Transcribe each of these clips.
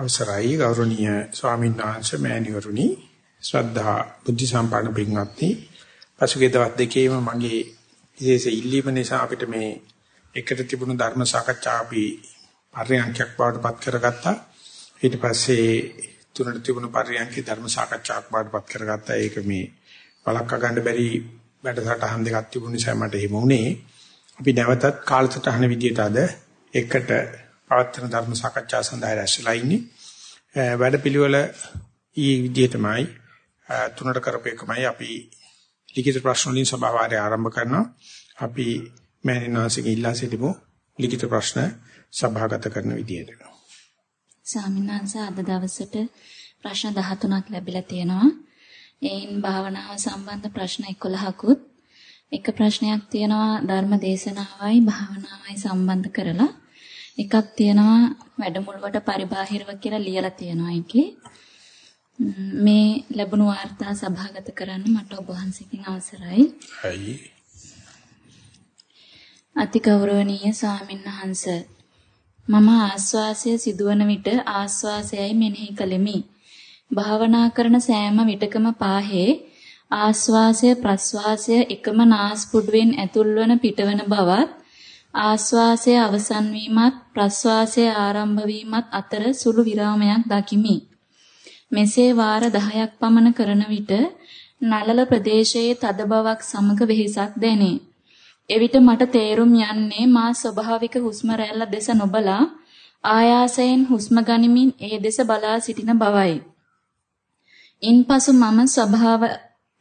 අවසරයි ගෞරවනීය ස්වාමීන් වහන්සේ මෑණිවරුනි. ශ්‍රද්ධා බුද්ධ සම්පන්න පින්වත්නි. පසුගිය දවස් දෙකේම මගේ විශේෂ ඉල්ලීම නිසා අපිට මේ එකට තිබුණු ධර්ම සාකච්ඡා අපි පරියන්ඛයක් බවට පත් කරගත්තා. ඊට පස්සේ තුනට තිබුණු පරියන්ඛේ ධර්ම සාකච්ඡාවක් බවට පත් කරගත්තා. ඒක මේ බලක්ක ගන්න බැරි වැඩසටහන් දෙකක් තිබුණ නිසා මට එහෙම වුණේ. අපි නැවතත් කාලසටහන විදියට අද එකට පවත්වන ධර්ම සාකච්ඡා සඳහා රැස්ලා ඉන්නේ. වැඩපිළිවෙල ඊ විදිහටමයි තුනට කරපේකමයි අපි ලිඛිත ප්‍රශ්න වලින් සභාවාරය ආරම්භ කරනවා. අපි මෑණින්වහන්සේගෙන් ඉල්ලා සිටිමු ලිඛිත ප්‍රශ්න සභාගත කරන විදියට. ස්වාමීන් වහන්සේ අද දවසට ප්‍රශ්න 13ක් ලැබිලා තියෙනවා. එයින් භාවනාව සම්බන්ධ ප්‍රශ්න 11කුත් එක ප්‍රශ්නයක් තියෙනවා ධර්ම දේශනාවයි භාවනාවයි සම්බන්ධ කරලා එකක් තියෙනවා වැඩමුළුවට පරිබාහිරව කියලා ලියලා තියෙනවා ඒකේ. මේ ලැබුණු වාර්තා සභාගත කරන්න මට ඔබ වහන්සේගෙන් අවසරයි. හයි. අතිගෞරවනීය ස්වාමින්වහන්ස මම ආස්වාසය සිදුවන විට ආස්වාසයයි මෙනෙහි කළෙමි. භාවනා කරන සෑම විටකම පාහේ ආස්වාසය ප්‍රස්වාසය එකම නාස්පුඩුවෙන් ඇතුල්වන පිටවන බවත් ආස්වාසය අවසන් වීමත් ප්‍රස්වාසය ආරම්භ වීමත් අතර සුළු විරාමයක් දකිමි. මෙසේ වාර 10ක් පමණ කරන විට නළල ප්‍රදේශයේ තද බවක් සමග වෙහෙසක් දැනේ. එවිට මට තේරුම් යන්නේ මා ස්වභාවික හුස්ම රැල්ල දෙස නොබලා ආයාසයෙන් හුස්ම ගනිමින් ඒ දෙස බලා සිටින බවයි. ඉන්පසු මම ස්වභාව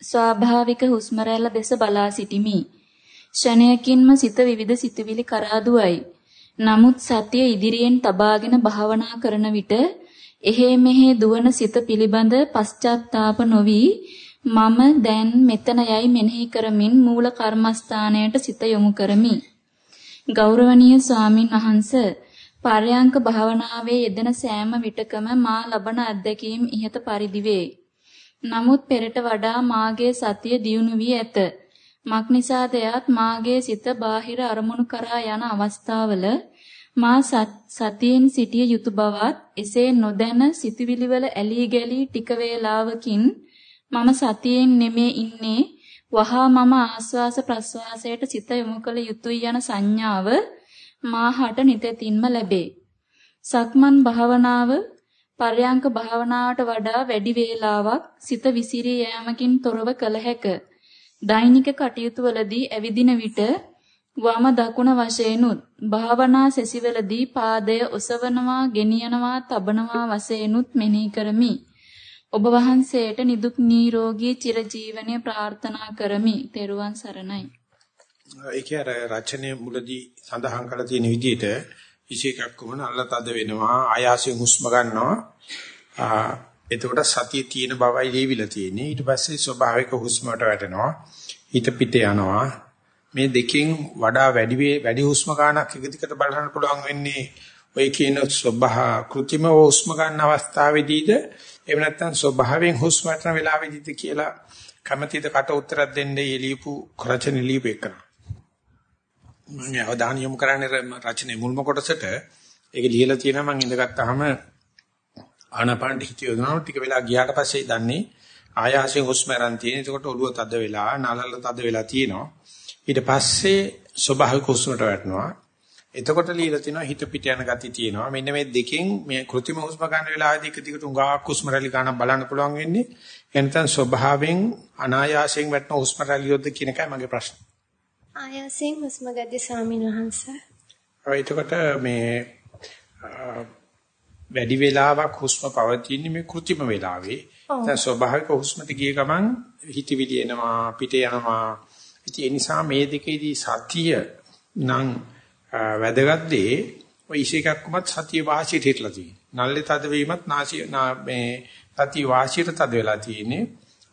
ස්වාභාවික හුස්ම රැල්ල දෙස බලා සිටිමි. ෂණයකින්ම සිත විවිධ සිතුවිලි කරා දුවයි. නමුත් සතිය ඉදිරියෙන් තබාගෙන භාවනා කරන විට එහෙ මෙහෙ දුවන සිත පිළිබඳ පශ්චාත්තාප නොවි මම දැන් මෙතන යයි මෙනෙහි කරමින් මූල කර්මස්ථානයට සිත යොමු කරමි. ගෞරවනීය ස්වාමින් වහන්ස පරයන්ක භාවනාවේ යෙදෙන සෑම විටකම මා ලබන අත්දැකීම් ඉහත පරිදි වේ. නමුත් පෙරට වඩා මාගේ සතිය දියුණු වී ඇත. මක්නිසාද යත් මාගේ සිත බාහිර අරමුණු කරා යන අවස්ථාවල මා සතියෙන් සිටිය යුතු බවත් එසේ නොදැන සිතුවිලි වල ඇලී ගැලී ටික වේලාවකින් මම සතියෙන් නෙමේ ඉන්නේ වහා මම ආස්වාස ප්‍රස්වාසයට සිත යොමු කළ යුතුය යන සංඥාව මාහට නිතෙතින්ම ලැබේ. සක්මන් භාවනාව පර්යංක භාවනාවට වඩා වැඩි වේලාවක් සිත විසිරී යෑමකින් තොරව කළ හැකිය. දෛනික කටයුතු වලදී ඇවිදින විට වම දකුණ වශයෙන්ුත් භාවනා සෙසිවලදී පාදය ඔසවනවා ගෙනියනවා තබනවා වශයෙන්ුත් මෙනෙහි කරමි. ඔබ වහන්සේට නිදුක් නිරෝගී චිරජීවනය ප්‍රාර්ථනා කරමි. තෙරුවන් සරණයි. ඒකේ අර රචනයේ මුලදී සඳහන් කරලා තියෙන විදිහට විශේෂයක් කොමන අල්ලතද වෙනවා ආයාසයෙන් හුස්ම ගන්නවා එතකොට සතිය තියෙන බවයි ලියවිලා තියෙන්නේ. ඊට පස්සේ ස්වභාවික හුස්මට වැටෙනවා. හිත පිට යනවා. මේ දෙකෙන් වඩා වැඩි වැඩි හුස්ම ගන්නක් එක දිගට බලන්න පුළුවන් වෙන්නේ ඔය කියන ස්වභා කෘතිම හුස්ම ගන්න අවස්ථාවේදීද එහෙම නැත්නම් ස්වභාවයෙන් හුස්ම ගන්න වෙලාවේදීද කියලා කැමැතිද කට උත්තරයක් දෙන්නේ ලියපු රචන ලියපු එකන. මම අවධානය යොමු කරන්නේ රචනයේ මුල්ම කොටසට ඒක ලියලා තියෙනවා මම ඉඳගත්තාම ආනපාන හිත යොදනවා ටික වෙලා ගියාට පස්සේ දන්නේ ආයාසයෙන් හුස්ම ගන්න තියෙන. එතකොට ඔළුව තද වෙලා නලල තද වෙලා තියෙනවා. ඊට පස්සේ ස්වභාවික හුස්මට වැටෙනවා. එතකොට লীලා තිනවා හිත පිට යන ගති තියෙනවා. මෙන්න මේ දෙකෙන් මේ કૃතිම හුස්ම ගන්න වෙලාවේදී එක දිගට උඟාක් හුස්ම රැලි ගන්න බලන්න පුළුවන් වෙන්නේ. එනතන් ස්වභාවයෙන් අනායාසයෙන් වැටෙන හුස්ම රැලියොද්ද කියන එකයි මගේ ප්‍රශ්නේ. ආයාසයෙන් හුස්ම ගද්දී ස්වාමීන් වහන්සේ. ඔය එතකොට මේ වැඩි වේලාවක් හුස්ම පවතින්නේ මේ કૃතිම වේලාවේ. දැන් ස්වභාවික හුස්මට ගිය ගමන් හිතවිලි එනවා පිට යනවා. ඉතින් ඒ නිසා මේ දෙකේදී සතිය නම් වැදගත් දේ ඔය ඉෂේකක්කමත් සතිය වාසියට හිටලා තියෙනවා. නල්ලේ තද වීමත් නාසිය මේ සතිය වාසියට තද වෙලා තියෙන්නේ.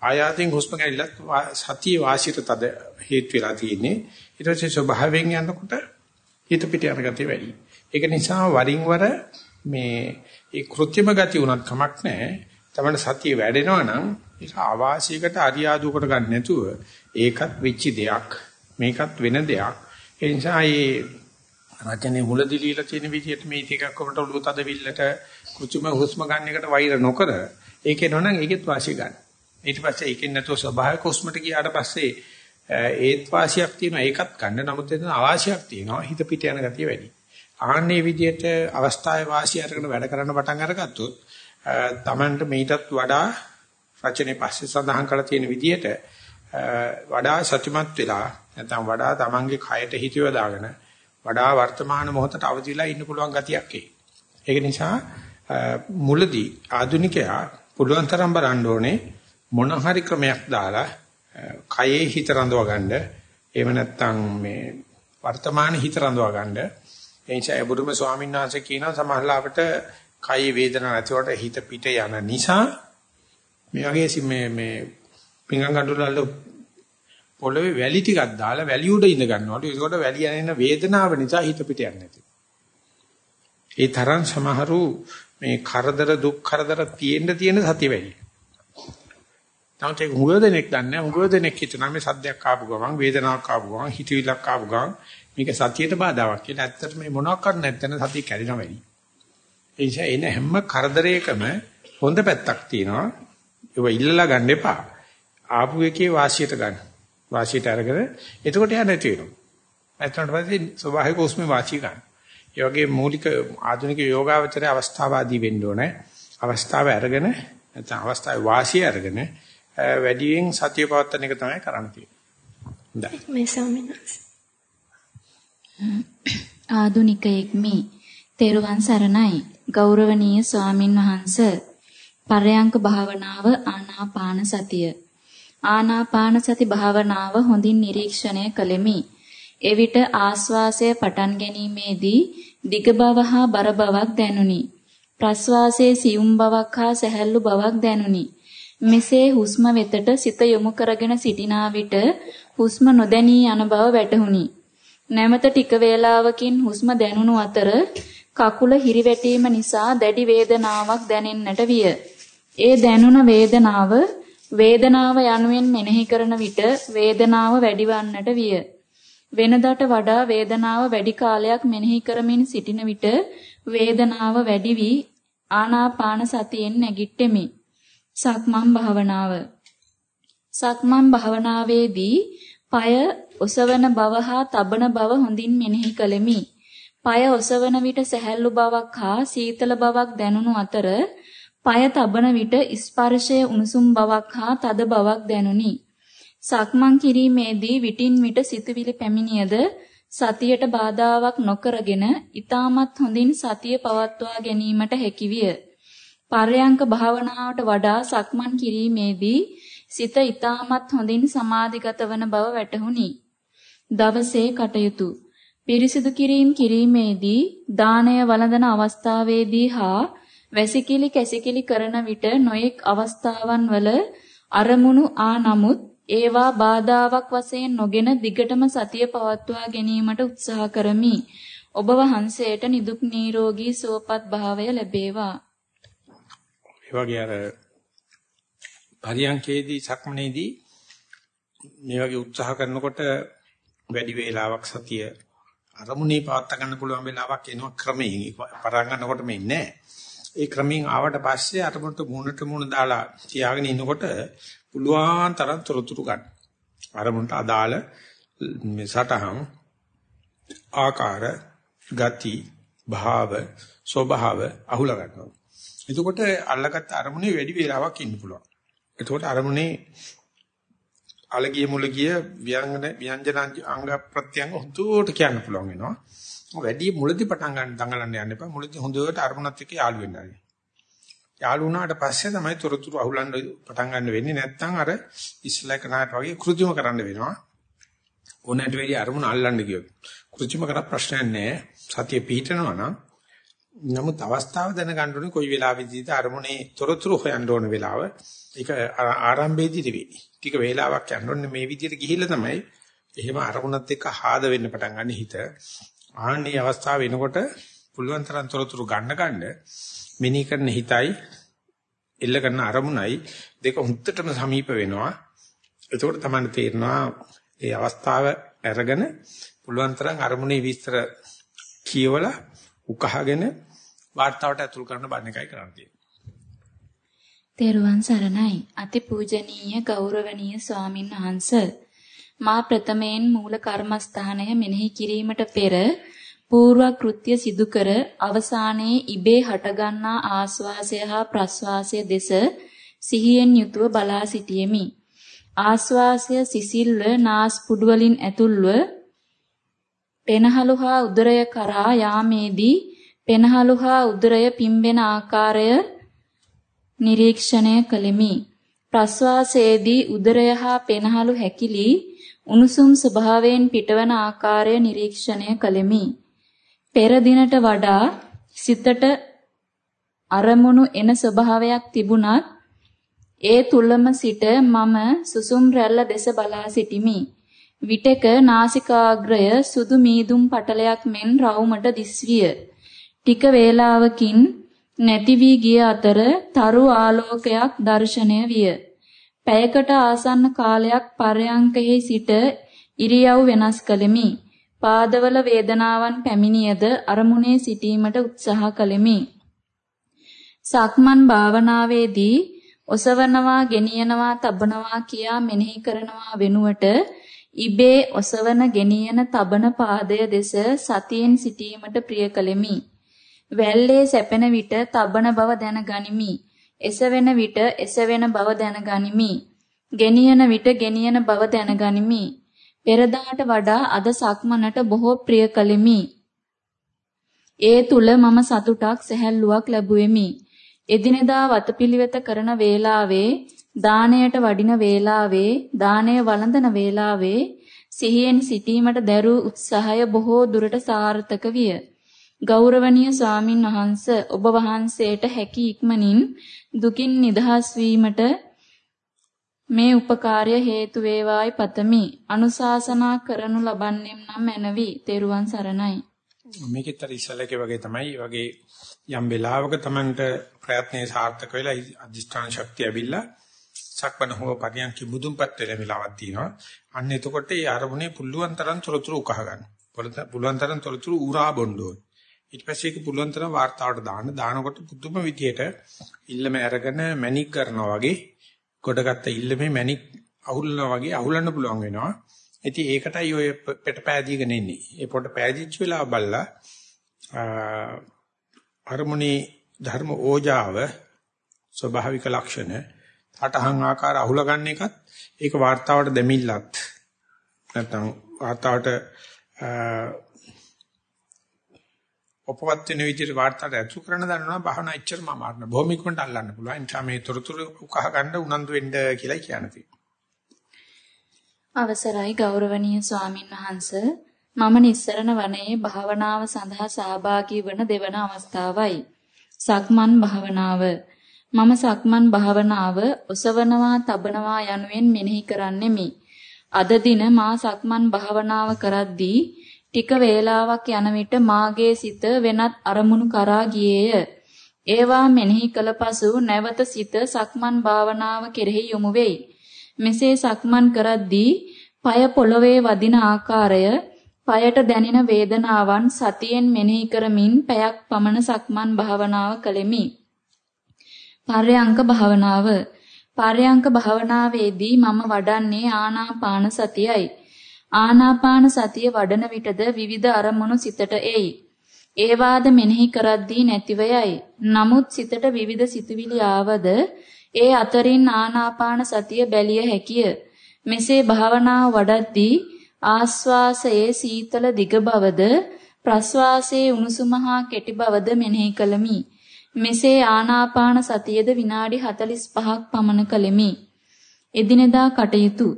ආයාතින් හුස්ම ගැලිලත් සතිය වාසියට තද හේතු වෙලා තියෙන්නේ. ඊට පස්සේ ස්වභාවයෙන් යනකොට හිත පිට යන ගතිය වැඩි. ඒක නිසා වරින් වර මේ ඒ કૃත්‍රිම ගතිය උනත් කමක් නැහැ. තමන්න සතිය වැඩෙනවා නම් ඒක ආවාසියකට අරියාදුවකට ගන්න නැතුව ඒකත් වෙච්ච දෙයක්. මේකත් වෙන දෙයක්. ඒ නිසා මේ රචනයේ මුලදී লীලා තියෙන විදිහට මේ ටිකක් කොමට ඔළුව තදවිල්ලට කුචුම හුස්ම ගන්න එකට වෛර නොකර ඒකේ නෝනම් ඒකෙත් වාසිය ගන්න. ඊට පස්සේ ඒකෙන් නැතුව ස්වභාවික හුස්මට ගියාට පස්සේ ඒත් වාසියක් තියෙනවා ඒකත් ගන්න. නමුත් එතන අවාසියක් තියෙනවා හිත පිට යන ගතිය වැඩි. ආන්නේ විදිහට අවස්ථාවේ වාසිය අරගෙන වැඩ කරන්න පටන් අරගත්තොත් තමන්ට මීටත් වඩා රචනයේ පස්සේ සඳහන් කරලා තියෙන විදිහට වඩා සතුටුමත් වෙලා නැත්නම් වඩා තමන්ගේ කයට හිතියව දාගෙන වඩා වර්තමාන මොහොතට අවදිලා ඉන්න පුළුවන් ගතියක් ඒක නිසා මුලදී ආධුනිකයා පුළුවන් තරම් බලන්න ඕනේ මොන හරි ක්‍රමයක් දාලා කයේ හිත රඳව ගන්න එහෙම නැත්නම් මේ වර්තමාන හිත රඳව ගන්න ඒ නිසා බුදුම ස්වාමීන් වහන්සේ කියනවා සමහරවිට කයි වේදනාවක් නැතිවට හිත පිට යන නිසා මේ වගේ මේ මේ පිංගම් කඳුලල්ල පොළවේ වැලි ටිකක් දාලා වැලි උඩ ඉඳ ගන්නවලු. ඒකට වැලි යන වේදනාව නිසා හිත පිට යන්නේ නැති. ඒ තරම් සමහරු මේ කරදර දුක් කරදර තියෙන්න තියෙන සතිය වැඩි. නමුත් ඒක හුඟ දෙනෙක් දන්නේ හුඟ දෙනෙක් හිතනවා මේ සද්දයක් ආපු ගමන් වේදනාවක් ආපු ගමන් හිතවිලක් ආපු ගමන් මේක සතියට බාධාවක් කියලා. ඇත්තට මේ මොනවක් කර නැත්නම් සතිය කැඩෙනවා වැඩි. ඒ නිසා එන හැම කරදරයකම හොඳ පැත්තක් තියෙනවා. ඒව ඉල්ලලා ගන්න එපා. ආපු එකේ වාසියට ගන්න. වාසියට අරගෙන එතකොට යා නැති වෙනවා. නැත්නම් පස්සේ ස්වභාවික උස්මේ වාසිය ගන්න. ඒ වගේ මූලික ආධුනික යෝගාවචරයේ අවස්ථාවාදී වෙන්න ඕනේ. අවස්ථාව අරගෙන නැත්නම් අවස්ථාවේ වාසිය අරගෙන වැඩියෙන් සතිය පවත්වන එක තමයි කරන්න තියෙන්නේ. හොඳයි. මේ ස්වාමීන් ආධුනිකයෙක් මේ. තෙරුවන් සරණයි. ගෞරවනීය ස්වාමින් වහන්ස. පරයන්ක භාවනාව ආනාපාන සතිය. ආනාපාන සති භාවනාව හොඳින් නිරීක්ෂණය කළෙමි. එවිට ආස්වාසය පටන් ගැනීමේදී දිග බව හා බර බවක් දැනුනි. ප්‍රස්වාසයේ සියුම් බවක් හා සැහැල්ලු බවක් දැනුනි. මෙසේ හුස්ම වෙතට සිත යොමු කරගෙන සිටිනා විට හුස්ම නොදැනී යන බව වැටහුණි. නැවත ටික වේලාවකින් හුස්ම දැනුණු අතර කකුල හිරිවැටීම නිසා දැඩි වේදනාවක් දැනෙන්නට විය. ඒ දැනුණ වේදනාව වේදනාව යනුවෙන් මෙනෙහි කරන විට වේදනාව වැඩිවන්නට විය. වෙනදාට වඩා වේදනාව වැඩි කාලයක් මෙනෙහි කරමින් සිටින විට වේදනාව වැඩි වී ආනාපාන සතියෙන් නැගිට්ටෙමි. සක්මන් භාවනාව සක්මන් භාවනාවේදී পায় ඔසවන බව හා තබන බව හොඳින් මෙනෙහි කළෙමි. পায় ඔසවන විට සැහැල්ලු බවක් හා සීතල බවක් දැනුණු අතර পায় තබන විට ස්පර්ශයේ උණුසුම් බවක් හා තද බවක් දැනුනි. සක්මන් කිරීමේදී විටින් විට සිතුවිලි පැමිණියද සතියට බාධාාවක් නොකරගෙන ඊටමත් හොඳින් සතිය පවත්වා ගැනීමට හැකිවිය. පර්යංක භාවනාවට වඩා සක්මන් කිරීමේදී සිත ඊටමත් හොඳින් සමාධිගත වන බව වැටහුණි. දවසේ කටයුතු පිරිසිදු කිරීම කිරීමේදී දාණය වළඳන අවස්ථාවේදී හා වැසිකිලි කැසිකිලි කරන විට නොයෙක් අවස්ථාවන් වල අරමුණු ආ නමුත් ඒවා බාධාවක් වශයෙන් නොගෙන දිගටම සතිය පවත්වා ගැනීමට උත්සාහ කරමි. ඔබ වහන්සේට නිදුක් නිරෝගී සුවපත් භාවය ලැබේවා. ඒ වගේ අර පරියන්කේදී සක්මනේදී මේ වගේ උත්සාහ කරනකොට වැඩි වේලාවක් සතිය අරමුණේ පවත් ගන්න පුළුවන් වෙලාවක් එනවා ක්‍රමයෙන් පටන් ගන්නකොට මේ නෑ. ඒ ක්‍රමයෙන් ආවට පස්සේ අරමුණට මුණට මුණ දාලා තියාගෙන ඉනකොට පුළුවන් තරම් තොරතුරු ගන්න. අරමුණට අදාළ මේ සටහන් ආකාර ගති භාව ස්වභාව අහුල ගන්නවා. එතකොට අල්ලගත්ත අරමුණේ වැඩි වේලාවක් ඉන්න පුළුවන්. එතකොට අරමුණේ අලගිය මුලගිය ව්‍යංජන ව්‍යංජන අංග ප්‍රත්‍යංග හොඳට කියන්න පුළුවන් වෙනවා. වැඩි මුලදී පටන් ගන්න දඟලන්න යන්න එපා. මුලදී හොඳට අරමුණත් එක්ක යාළු වෙන්න ආරිය. යාළු වුණාට පස්සේ තමයි තොරතුරු අහුලන්න පටන් ගන්න වෙන්නේ. නැත්නම් අර ඉස්ලා කරනාට වගේ කෘත්‍රිම කරන්න වෙනවා. ඕනෑට වැඩි අරමුණ අල්ලන්න ගියොත්. කෘත්‍රිම කරා ප්‍රශ්නයක් නැහැ. සතිය පිහිටනවා නම් නමුත් අවස්ථාව දැනගන්න ඕනේ කොයි වෙලාවෙදීද අරමුණේ තොරතුරු හොයන්න ඕන වෙලාව. ඒක ආරම්භයේදී තිබේ. ටික වේලාවක් යනකොට මේ විදිහට ගිහිල්ලා තමයි එහෙම අරමුණත් එක්ක ආද වෙන්න පටන් ගන්න හිත. ආන්නේ අවස්ථාව එනකොට පුළුවන් තරම් තොරතුරු ගන්න ගන්න මෙනී කරන හිතයි එල්ල කරන අරමුණයි දෙක හුත්තටම සමීප වෙනවා. එතකොට තමයි තේරෙනවා ඒ අවස්ථාව අරගෙන පුළුවන් තරම් අරමුණේ විස්තර කියවලා උකහාගෙන වார்த்தාවට ඇතුල් කරන බණ එකයි කරන්නේ. තෙරුවන් සරණයි. අතිපූජනීය ගෞරවනීය ස්වාමින් වහන්සේ මා ප්‍රථමයෙන් මූල කර්මස්ථානය මෙනෙහි කිරීමට පෙර పూర్ව කෘත්‍ය සිදු කර අවසානයේ ඉබේ හටගන්නා ආස්වාසය හා ප්‍රස්වාසය දෙස සිහියෙන් යුතුව බලා සිටියෙමි. ආස්වාසය සිසිල්ව නාස් පුඩු වලින් ඇතුල්ව පෙනහළු හා උදරය කරා යාමේදී පෙනහළු හා උදරය පිම්බෙන ආකාරය නිරීක්ෂණය කළෙමි. ප්‍රස්වාසයේදී උදරය හා පෙනහළු හැකිලි උණුසුම් ස්වභාවයෙන් පිටවන ආකාරය නිරීක්ෂණය කළෙමි. පෙර දිනට වඩා සිතට අරමුණු එන ස්වභාවයක් තිබුණත් ඒ තුලම සිට මම සුසුම් රැල්ල දෙස බලා සිටිමි. විටක නාසිකාග්‍රය සුදු මීදුම් පටලයක් මෙන් රවුමට දිස්විය. ටික වේලාවකින් නැති වී ගිය අතර තරු ආලෝකයක් දැర్శණය විය. පැයකට ආසන්න කාලයක් පර්යංකෙහි සිට ඉරියව් වෙනස් කළෙමි. පාදවල වේදනාවන් පැමිණියද අරමුණේ සිටීමට උත්සාහ කළෙමි. සක්මන් භාවනාවේදී ඔසවනවා, ගෙනියනවා, තබනවා කියා මෙනෙහි කරනවා වෙනුවට ඉබේ ඔසවන, ගෙනියන, තබන පාදය දෙස සතියෙන් සිටීමට ප්‍රිය කළෙමි. වැල්ලේ සැපෙන විට තබන බව දැනගනිමි. එසවෙන විට එසවෙන බව දැනගනිමි. ගෙනියන විට ගෙනියන බව දැනගනිමි. පෙරදාට වඩා අද සක්මනට බොහෝ ප්‍රිය කළෙමි. ඒ තුල මම සතුටක් සැහැල්ලුවක් ලැබුවෙමි. එදිනෙදා වතපිලිවෙත කරන වේලාවේ දාණයට වඩින වේලාවේ දාණය වළඳන වේලාවේ සිහියෙන් සිටීමට දැරූ උත්සාහය බොහෝ දුරට සාර්ථක විය. ගෞරවනීය ස්වාමින් වහන්ස ඔබ වහන්සේට හැකි ඉක්මනින් දුකින් නිදහස් වීමට මේ උපකාරය හේතු වේවායි පතමි. අනුශාසනා කරනු ලබන්නෙම් නම් මැනවි. තෙරුවන් සරණයි. මේකෙත් අර ඉස්සලකේ වගේ තමයි වගේ යම් වෙලාවක Tamanට ප්‍රයත්නයේ සාර්ථක වෙලා අධිෂ්ඨාන ශක්තිය ඇවිල්ලා සක්මන හෝ පරියන්ක මුදුන්පත් වෙන වෙලාවක් තියෙනවා. අන්න එතකොට ඒ අරමුණේ පුළුවන් තරම් තොරතුරු උකහා ගන්න. පුළුවන් තරම් තොරතුරු උරා බොන්න ඊට පස්සේ ඒක පුළුවන් තරම් වார்த்தාවට දාන්න. දානකොට පුදුම විදියට ඉල්ලම අරගෙන මැනික් කරනවා වගේ කොටගත්ත ඉල්ලමේ මැනික් අහුල්නවා වගේ අහුලන්න පුළුවන් වෙනවා. ඉතින් ඒකටයි ඔය පෙට පෑදීගෙන ඉන්නේ. ඒ පොට පෑදිච්ච වෙලාව බල්ලා අරමුණේ ධර්ම ඕජාව ස්වභාවික ලක්ෂණ අටහන් ආකාර අහුල ගන්න එකත් ඒක වார்த்தාවට දෙමිල්ලත් නැත්නම් වார்த்தාවට ඔපවත් වෙන විදිහට වාර්තාවට ඇතුළු කරන දන්නවා බහන එච්චරම අමාරු බොහොම ඉක්මනට අල්ලන්න පුළුවන්. ඒ නිසා මේ තොරතුරු උකහා ගන්න උනන්දු වෙන්න කියලා කියන්න තියෙනවා. අවසරයි ගෞරවනීය ස්වාමින් වහන්සේ මම නිස්සරණ වනයේ භාවනාව සඳහා සහභාගී වන දෙවන අවස්ථාවයි. සක්මන් භාවනාව මම සක්මන් භාවනාව ඔසවනවා තබනවා යනුවෙන් මෙනෙහි කරන්නෙමි. අද දින මා සක්මන් භාවනාව කරද්දී ටික වේලාවක් යන විට මාගේ සිත වෙනත් අරමුණු කරා ගියේය. ඒවා මෙනෙහි කළ පසු නැවත සිත සක්මන් භාවනාව කෙරෙහි යොමු වෙයි. මෙසේ සක්මන් කරද්දී পায় පොළවේ වදින ආකාරය, পায়ට දැනෙන වේදනාවන් සතියෙන් මෙනෙහි කරමින් පැයක් පමණ සක්මන් භාවනාව කළෙමි. පර්යංක භාවනාව පර්යංක භාවනාවේදී මම වඩන්නේ ආනාපාන සතියයි. ආනාපාන සතිය වඩන විටද විවිධ අරමුණු සිතට එයි. ඒවාද මෙනෙහි කරද්දී නැතිව යයි. නමුත් සිතට විවිධ සිතුවිලි ආවද ඒ අතරින් ආනාපාන සතිය බැලිය හැකිය. මෙසේ භාවනාව වඩද්දී ආස්වාසයේ සීතල දිග බවද ප්‍රස්වාසයේ උණුසුම හා කෙටි බවද මෙනෙහි කළමි. මෙසේ ආනාපාන සතියද විනාඩි 45ක් පමණ කළෙමි. එදිනෙදා කටයුතු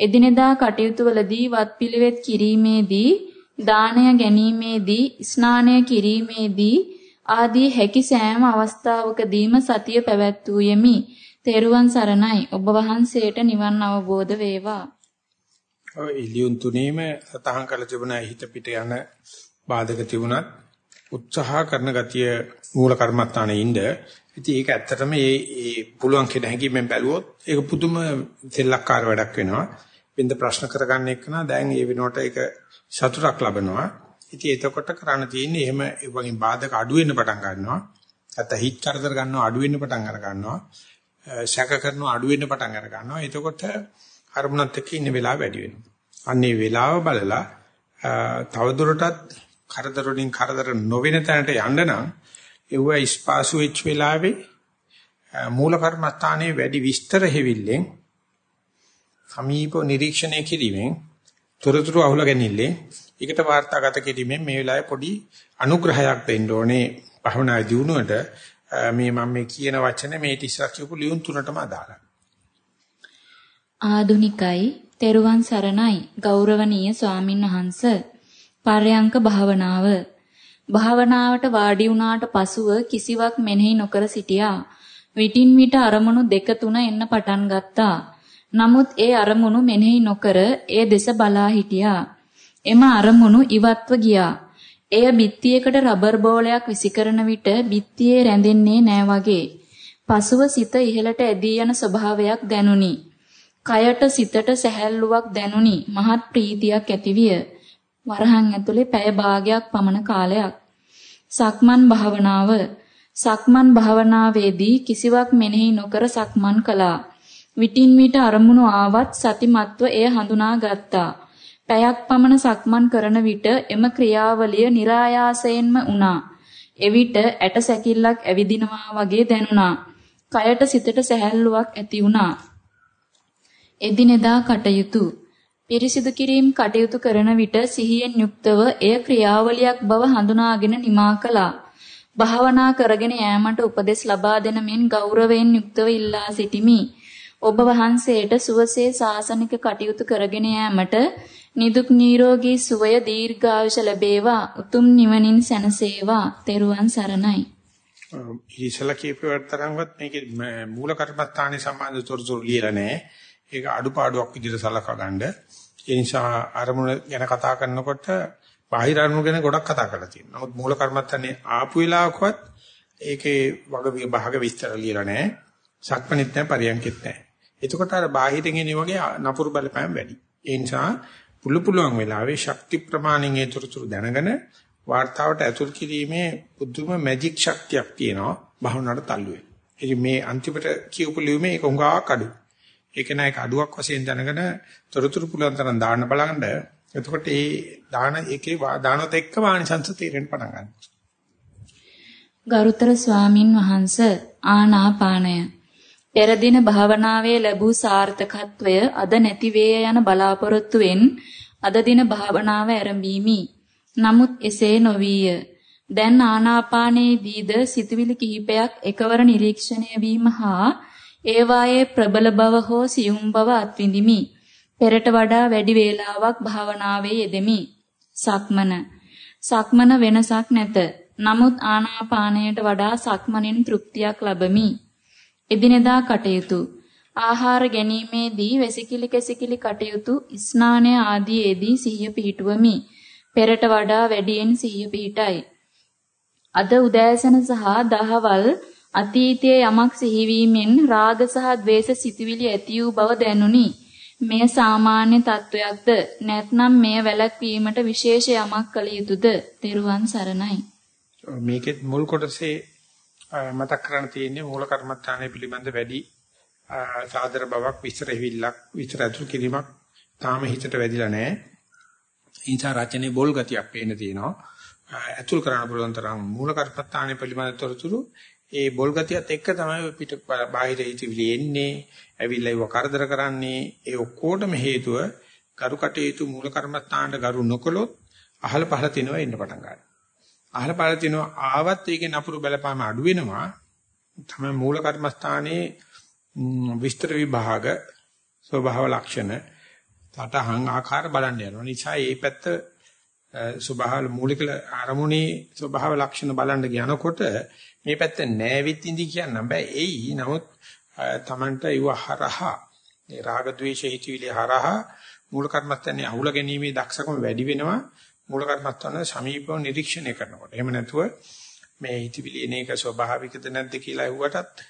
එදිනෙදා කටයුතු වලදී වත්පිළිවෙත් කිරීමේදී දානය ගැනීමේදී ස්නානය කිරීමේදී ආදී හැකි සෑම අවස්ථාවකදීම සතිය පැවැත්වූයෙමි. තෙරුවන් සරණයි. ඔබ වහන්සේට නිවන් අවබෝධ වේවා. ඔය ඉලියුන් තුනීම සතහන් කළ තිබුණා හිත පිට යන බාධක තිබුණත් උත්සාහ කරන ගතිය මූල කර්මස්ථානයේ ඉඳ ඉතින් ඒක ඇත්තටම මේ මේ පුළුවන් කියන හැඟීමෙන් බැලුවොත් ඒක පුදුම සෙල්ලක්කාර වැඩක් වෙනවා. වෙනද ප්‍රශ්න කරගන්න එක්කන දැන් ඒ වෙනකොට ඒක සතුටක් ලබනවා. ඉතින් එතකොට කරන්න තියෙන්නේ එහෙම වගේ බාධක අඩු වෙන්න පටන් ගන්නවා. නැත්නම් හිත් කරදර ගන්නවා අඩු වෙන්න පටන් අර ගන්නවා. ශක කරනවා අඩු වෙන්න පටන් අර ගන්නවා. එතකොට අරමුණත් එක්ක ඉන්න වෙලාව වැඩි වෙනවා. අන්නේ වෙලාව බලලා තවදුරටත් කරදර වලින් කරදර නොවෙන තැනට යන්න නම් ඒව ස්පාසු වෙච්ච වෙලාවේ මූල කර්මස්ථානයේ වැඩි විස්තර හැවිල්ලෙන් සමීප නිරීක්ෂණය කිරීමෙන් තොරතුරු අහුල ගැනීමෙන් ඒකට වාර්තාගත කිරීමෙන් මේ වෙලාවේ පොඩි අනුග්‍රහයක් දෙන්න ඕනේ. භවනා දියුණුවට මේ මම මේ කියන වචන මේ ඉස්සරහ කියපු ලියුම් තුනටම අදාළයි. ආදුනිකයි තෙරුවන් සරණයි ගෞරවනීය ස්වාමින් වහන්ස පර්යංක භාවනාව. භාවනාවට වාඩි වුණාට පසුව කිසිවක් මෙනෙහි නොකර සිටියා. විටින් විට අරමුණු දෙක තුන එන්න පටන් ගත්තා. නමුත් ඒ අරමුණු මෙනෙහි නොකර ඒ දෙස බලා හිටියා එම අරමුණු ඉවත්ව ගියා එය බිත්තියකට රබර් බෝලයක් විසිකරන විට බිත්තියේ රැඳෙන්නේ නෑ වගේ පසුව සිත ඉහළට ඇදී යන ස්වභාවයක් දැනුනි කයට සිතට සැහැල්ලුවක් දැනුනි. මහත් ප්‍රීතියක් ඇතිවිය. වරහන් ඇතුලේ පැය භාගයක් පමණ කාලයක්. සක්මන් භාවනාව සක්මන් භාවනාවේදී කිසිවක් මෙනෙහි නොකර සක්මන් කළා. විටින් විට අරමුණු ආවත් සතිමත්ව එය හඳුනා ගත්තා. පැයක් පමණ සක්මන් කරන විට එම ක්‍රියාවලිය નિરાයාසයෙන්ම වුණා. එවිට ඇට සැකිල්ලක් ඇවිදිනවා වගේ දැනුණා. කයට සිතට සැහැල්ලුවක් ඇති වුණා. එදිනෙදා කටයුතු පිරිසිදු කිරීම කටයුතු කරන විට සිහියෙන් යුක්තව එය ක්‍රියාවලියක් බව හඳුනාගෙන නිමා කළා. භාවනා කරගෙන යාමට උපදෙස් ලබා දෙන මෙන් ගෞරවයෙන් යුක්තව ඉල්ලා සිටිමි. ඔබ වහන්සේට සුවසේ සාසනික කටයුතු කරගෙන යාමට නිදුක් නිරෝගී සුවය දීර්ඝායුෂ ලැබේවා උතුම් නිවනින් සැනසේවා තෙරුවන් සරණයි. ඉතිසලා කියපුවට තරම්වත් මේකේ මූල කර්මස්ථානයේ සම්බන්ධ තොරතුරු ලියලා නැහැ. ඒක අඩුපාඩුවක් විදිහට සලකා ගන්න. ඒ නිසා අරමුණ ගැන කතා කරනකොට බාහිර අරමුණ ගැන ගොඩක් කතා කරලා තියෙනවා. නමුත් මූල කර්මත්තන්නේ ආපු වෙලාවකවත් ඒකේ වග විභාග විස්තර ලියලා නැහැ. සක්මණෙත් නැහැ පරියන්කෙත් නැහැ. එතකොට අර බාහිරින් එන වගේ නපුරු බලපෑම් වැඩි. ඒ නිසා පුළු පුළුවන් වෙලාවේ ශක්ති ප්‍රමාණෙන් ඒතරතුරු දැනගෙන වார்த்தාවට ඇතුල් කිරීමේ පුදුම මැජික් ශක්තියක් තියෙනවා භවනාට තල්ලුවේ. ඉතින් මේ අන්තිමට කියපු ලියුමේ ඒක උඟාවක් අඩු. ඒක නෑ ඒක අඩුවක් වශයෙන් දැනගෙන තොරතුරු පුළුවන් තරම් දාන්න බලන්න. එතකොට ඒ දාන එකේ දානොත් එක්ක වානිසංශ තීරණ පටන් ගන්නවා. ගරුතර ස්වාමින් වහන්සේ ආනාපානය පෙර දින භාවනාවේ ලැබූ සාර්ථකත්වය අද නැති වේ යන බලාපොරොත්තුවෙන් අද දින භාවනාව ආරම්භීමි. නමුත් එසේ නොවිය. දැන් ආනාපානයේදීද සිතුවිලි කිහිපයක් එකවර නිරීක්ෂණය වීම හා ඒවායේ ප්‍රබල බව හෝ සියුම් බව අත්විඳිමි. පෙරට වඩා වැඩි වේලාවක් භාවනාවේ යෙදෙමි. සක්මන සක්මන වෙනසක් නැත. නමුත් ආනාපානයට වඩා සක්මනින් තෘප්තියක් ලබමි. එදිනෙදා කටයුතු ආහාර ගැනීමේදී වෙසිකිලි කෙසිකිලි කටයුතු ස්නානය ආදීයේදී සිහිය පිහිටුවමි. පෙරට වඩා වැඩියෙන් සිහිය පිහිටයි. අද උදෑසන සහ දහවල් අතීතයේ යමක් සිහිවීමෙන් රාග සහ ద్వේෂ සිතුවිලි ඇති වූ බව දැනුනි. මෙය සාමාන්‍ය තත්වයක්ද නැත්නම් මෙය වැළැක්වීමට විශේෂ යමක් කළ යුතුද? තෙරුවන් සරණයි. මේකෙත් මුල් කොටසේ මතක් කරන්න තියෙන්නේ මූල කර්මත්තානේ පිළිබඳ වැඩි සාදර බවක් විස්තර හිවිල්ලක් විස්තර අතුරු කිරීමක් තාම හිතට වැදිලා නැහැ. ඉන්සා රචනයේ බොල් ගතියක් පේන්න තියෙනවා. අතුල් කරන්න පුළුවන් තරම් මූල කර්මත්තානේ පිළිබඳ තොරතුරු ඒ බොල් ගතියත් එක්ක තමයි පිට බාහිර හිතවිලි එන්නේ, ඇවිල්ලා ඒව කරදර කරන්නේ. ඒ ඔක්කොටම හේතුව කරු කටයුතු මූල කර්මස්ථානට ගරු නොකළොත් අහල පහල තිනවා එන්න පටන් ගන්නවා. අහල පහල තිනවා ආවත් ඒකේ නපුරු බලපාම අඩු වෙනවා. තමයි මූල කර්මස්ථානයේ විස්තර විභාග ස්වභාව ලක්ෂණ තටහන් ආකාර බලන්න යනවා. නිසා මේ පැත්ත ස්වභාව මූලික අරමුණේ ස්වභාව ලක්ෂණ බලන්න යනකොට මේ පැත්ත නෑවිත් ඉඳි කියන්න බෑ එයි නමුත් Tamanට ඉව හරහා ඒ රාග ద్వේෂ හිතවිලි හරහා මූල කර්මස්ථානේ අහුල ගැනීමේ දක්ෂකම වැඩි වෙනවා මූල කර්මස්ථාන සමීපව නිරීක්ෂණය කරනකොට. එහෙම නැතුව මේ හිතවිලි එන එක ස්වභාවිකද නැද්ද කියලා අහුවටත්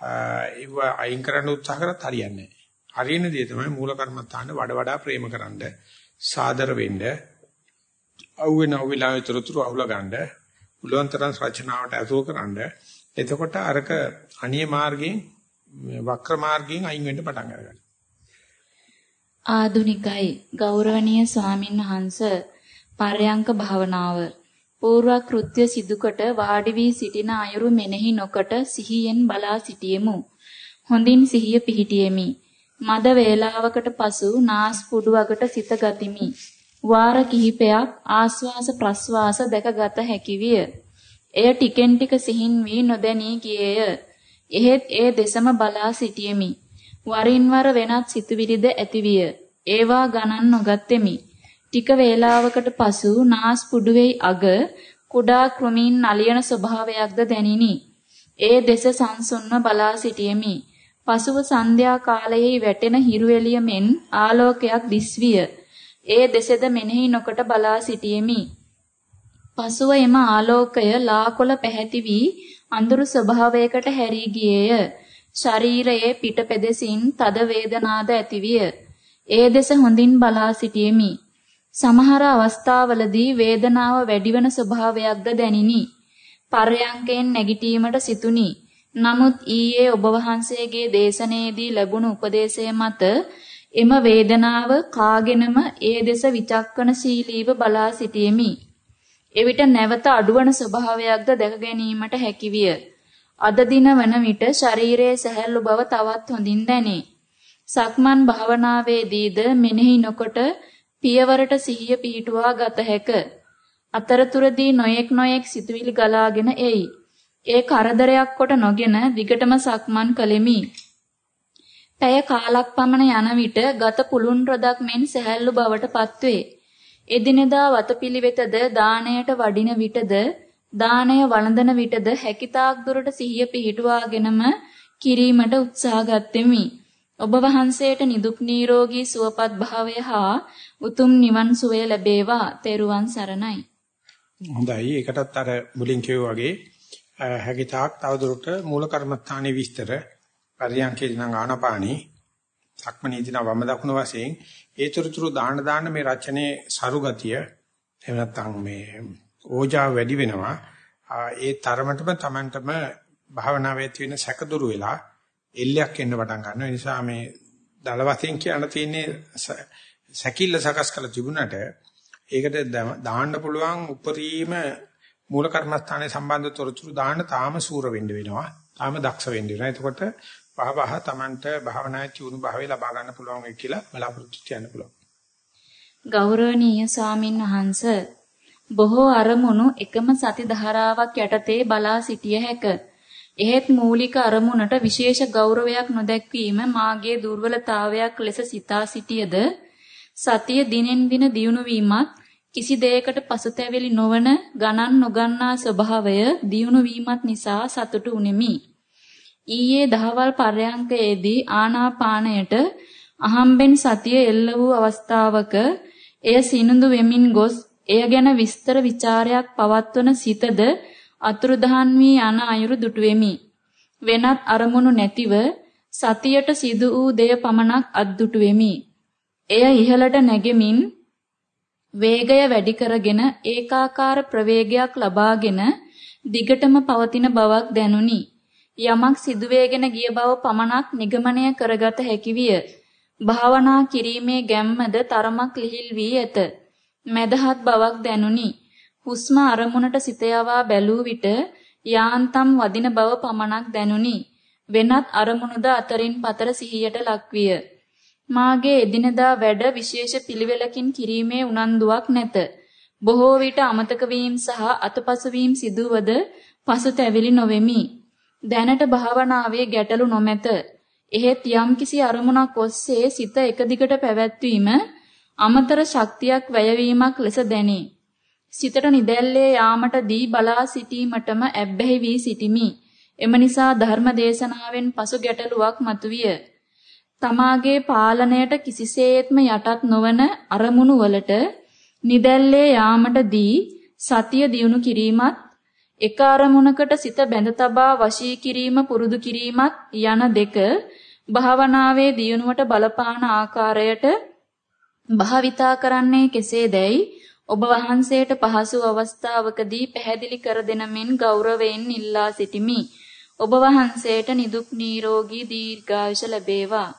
ඒව අයින් කරන්න උත්සාහ කරත් හරියන්නේ නැහැ. හරියන දේ තමයි මූල කර්මස්ථාන වඩ වඩා ප්‍රේමකරනද සාදර වෙන්න අවුවෙන අවුලා විතරතුරු අහුල ගන්න පුළුවන් තරම් රචනාවට ඇතුල් කරන්න. එතකොට අරක අනිය මාර්ගයෙන් වක්‍ර මාර්ගයෙන් අයින් වෙන්න පටන් ගන්නවා ආදුනිකයි ගෞරවනීය ස්වාමින් වහන්ස පර්යංක භාවනාව පූර්ව කෘත්‍ය සිදුකොට වාඩි වී සිටින අයුරු මෙනෙහි නොකොට සිහියෙන් බලා සිටියෙමු හොඳින් සිහිය පිහිටියෙමි මද වේලාවකට පසු නාස් පුඩුවකට සිත ගතිමි වාර කිහිපයක් ආස්වාස ප්‍රස්වාස දැකගත හැකි විය. එය ටිකෙන් ටික සිහින් වී නොදැනී ගියේය. එහෙත් ඒ දෙසම බලා සිටියෙමි. වරින් වර වෙනත් සිතුවිලිද ඇතිවිය. ඒවා ගණන් නොගත්ෙමි. ටික වේලාවකට පසු නාස් පුඩුවේ අග කුඩා ක්‍රමීන් නලියන ස්වභාවයක්ද දැනිනි. ඒ දෙස සංසුන්ව බලා සිටියෙමි. පසුව සන්ධ්‍යා කාලයේ වැටෙන හිරු එළිය මෙන් ආලෝකයක් දිස්විය. ඒ දෙසද මෙනෙහි නොකොට බලා සිටියෙමි. පසුව එම ආලෝකය ලාකොළ පැහැති වී අඳුරු ස්වභාවයකට හැරී ගියේය. ශරීරයේ පිටපෙදෙසින් තද වේදනාද ඇතිවිය. ඒ දෙස හොඳින් බලා සිටියෙමි. සමහර අවස්ථාවලදී වේදනාව වැඩිවන ස්වභාවයක්ද දැනිනි. පර්යංකයෙන් නැගිටීමට සිතුනි. නමුත් ඊයේ ඔබ වහන්සේගේ දේශනාවේදී ලැබුණු උපදේශය මත එම වේදනාව කාගෙනම ඒ දෙස විචක්කනශීලීව බලා සිටීමි. එවිට නැවත අඩුවන ස්වභාවයක්ද දැක ගැනීමට හැකිවිය. අද දින වන විට ශරීරයේ සැහැල්ලු බව තවත් හොඳින් දැනේ. සක්මන් භාවනාවේදීද මෙනෙහි නොකොට පියවරට සිහිය පිහිටුවා ගත හැක. අතරතුරදී නොයෙක් නොයෙක් සිතුවිලි ගලාගෙන එයි. ඒ කරදරයක් කොට නොගෙන දිගටම සක්මන් කළෙමි. පැය කාලක් පමණ යන විට ගත පුළුන් රොදක් මෙන් සැහැල්ලු බවට පත්වේ. එදිනෙදා වතපිලිවෙතද දාණයට වඩින විටද දාණය වළඳන විටද හැකිතාක් දුරට සිහිය පිහිටුවාගෙනම කිරීමට උත්සාහ ගත්ෙමි. ඔබ වහන්සේට නිදුක් නිරෝගී සුවපත් භාවය හා උතුම් නිවන් සුවය ලැබේවා. තෙරුවන් සරණයි. හොඳයි. ඒකටත් අර මුලින් කිව්වා වගේ හැකිතාක් තවදුරට මූල කර්මස්ථානයේ විස්තර පරියන්කේදී නම් ආනපානි සක්මනීදී නම් වම දකුණු වශයෙන් ඒතරතුරු දාන දාන මේ රචනයේ සරුගතිය එහෙම නැත්නම් මේ ඕජා වැඩි වෙනවා ඒ තරමටම Tamanටම භාවනාවේ තියෙන සැකදුරු වෙලා එල්ලයක් එන්න පටන් ගන්නවා ඒ නිසා මේ දල වශයෙන් කියන්න තියෙන්නේ සැකිල්ල සකස් කරලා තිබුණට ඒකට දාන්න පුළුවන් උපරිම මූල කර්මස්ථානයේ සම්බන්ධ තොරතුරු දාන්න තාම සූර වෙන්න වෙනවා තාම දක්ෂ වෙන්න වෙනවා එතකොට පහවහ Tamanට භාවනායේ චුණු භාවය ලබා ගන්න පුළුවන් වෙයි කියලා බලාපොරොත්තු තියන්න පුළුවන්. ගෞරවනීය ස්වාමින් වහන්ස බොහෝ අරමුණු එකම සති ධාරාවක් යටතේ බලා සිටිය හැක. එහෙත් මූලික අරමුණට විශේෂ ගෞරවයක් නොදැක්වීම මාගේ දුර්වලතාවයක් ලෙස සිතා සිටියද සතිය දිනෙන් දින දියුණු වීමත් කිසි දෙයකට පසුතැවිලි නොවන ගණන් නොගන්නා ස්වභාවය දියුණු වීමත් නිසා සතුටු උනේමි. ඊයේ දහවල් පර්යංකයේදී ආනාපානයට අහම්බෙන් සතිය එල්ල වූ අවස්ථාවක එය සිනුඳු වෙමින් ගොස් එය ගැන විස්තර ਵਿਚාරයක් පවත්වන සිතද අතුරුදහන් වී යන අයුරු දුටුවෙමි. වෙනත් අරමුණු නැතිව සතියට සිදු වූ දෙය පමණක් අද්දුටුවෙමි. එය ඉහළට නැගෙමින් වේගය වැඩි කරගෙන ඒකාකාර ප්‍රවේගයක් ලබාගෙන දිගටම පවතින බවක් දැනුනි. යමක් සිදුවේගෙන ගිය බව පමණක් නිගමනය කරගත හැකි විය. භාවනා කිරීමේ ගැම්මද තරමක් ලිහිල් වී ඇත. මදහත් බවක් දැනුනි. හුස්ම අරමුණට සිත යවා බැලූ විට යාන්තම් වදින බව පමණක් දැනුනි. වෙනත් අරමුණුද අතරින් පතර සිහියට ලක්විය. මාගේ එදිනදා වැඩ විශේෂ පිළිවෙලකින් කිරීමේ උනන්දුවක් නැත. බොහෝ විට අමතක වීම සහ අතපසු වීම සිදුවද පසුතැවිලි නොවෙමි. දැනට භාවනාවේ ගැටලු නොමැත. එහෙත් යම්කිසි අරමුණක් ඔස්සේ සිත එක දිගට පැවැත්වීම අමතර ශක්තියක් වැයවීමක් ලෙස දැනේ. සිතට නිදැල්ලේ යාමටදී බලා සිටීමටම ඇබ්බැහි වී සිටිමි. එම නිසා ධර්ම දේශනාවෙන් පසු ගැටලුවක් මතුවිය. තමාගේ පාලනයට කිසිසේත්ම යටත් නොවන අරමුණු වලට නිදැල්ලේ යාමටදී සතිය දියුණු කිරීමත් එක අරමුණකට සිත බැඳ තබා වශී කිරීම පුරුදු කිරීමත් යන දෙක භාවනාවේ දියුණුවට බලපාන ආකාරයට භාවිතා කරන්නේ කෙසේදැයි ඔබ වහන්සේට පහසු අවස්ථාවකදී පැහැදිලි කර දෙන මෙන් ගෞරවයෙන් ඉල්ලා සිටිමි. ඔබ වහන්සේට නිදුක් නිරෝගී දීර්ඝායුෂ ලැබේවා.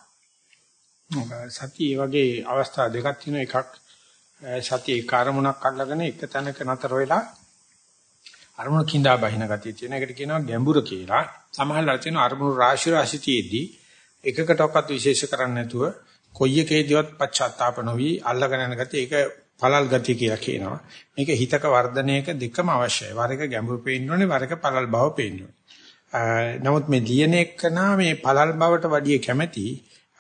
සතිය වගේ අවස්ථා දෙකක් තියෙනවා. එකක් සතිය කාර්මුණක් අල්ලගෙන එක තැනක නතර වෙලා අරමුණ කිඳා බහින ගතිය තියෙන එකට කියනවා ගැඹුර කියලා. සමහරවල් තියෙන අරමුණු රාශි රාශි තියේදී එකකටවත් විශේෂ කරන්නේ නැතුව කොයි එකේදීවත් පශ්චාත්තාප නොවි අල්ලගෙන යන ගතිය ඒක පළල් ගතිය කියලා කියනවා. මේක හිතක වර්ධනයක දෙකම අවශ්‍යයි. වර එක ගැඹුරු පේන්න ඕනේ, වර එක පළල් බව පේන්න ඕනේ. නමුත් මේ ලියන එකනා මේ පළල් බවට වැඩිය කැමැති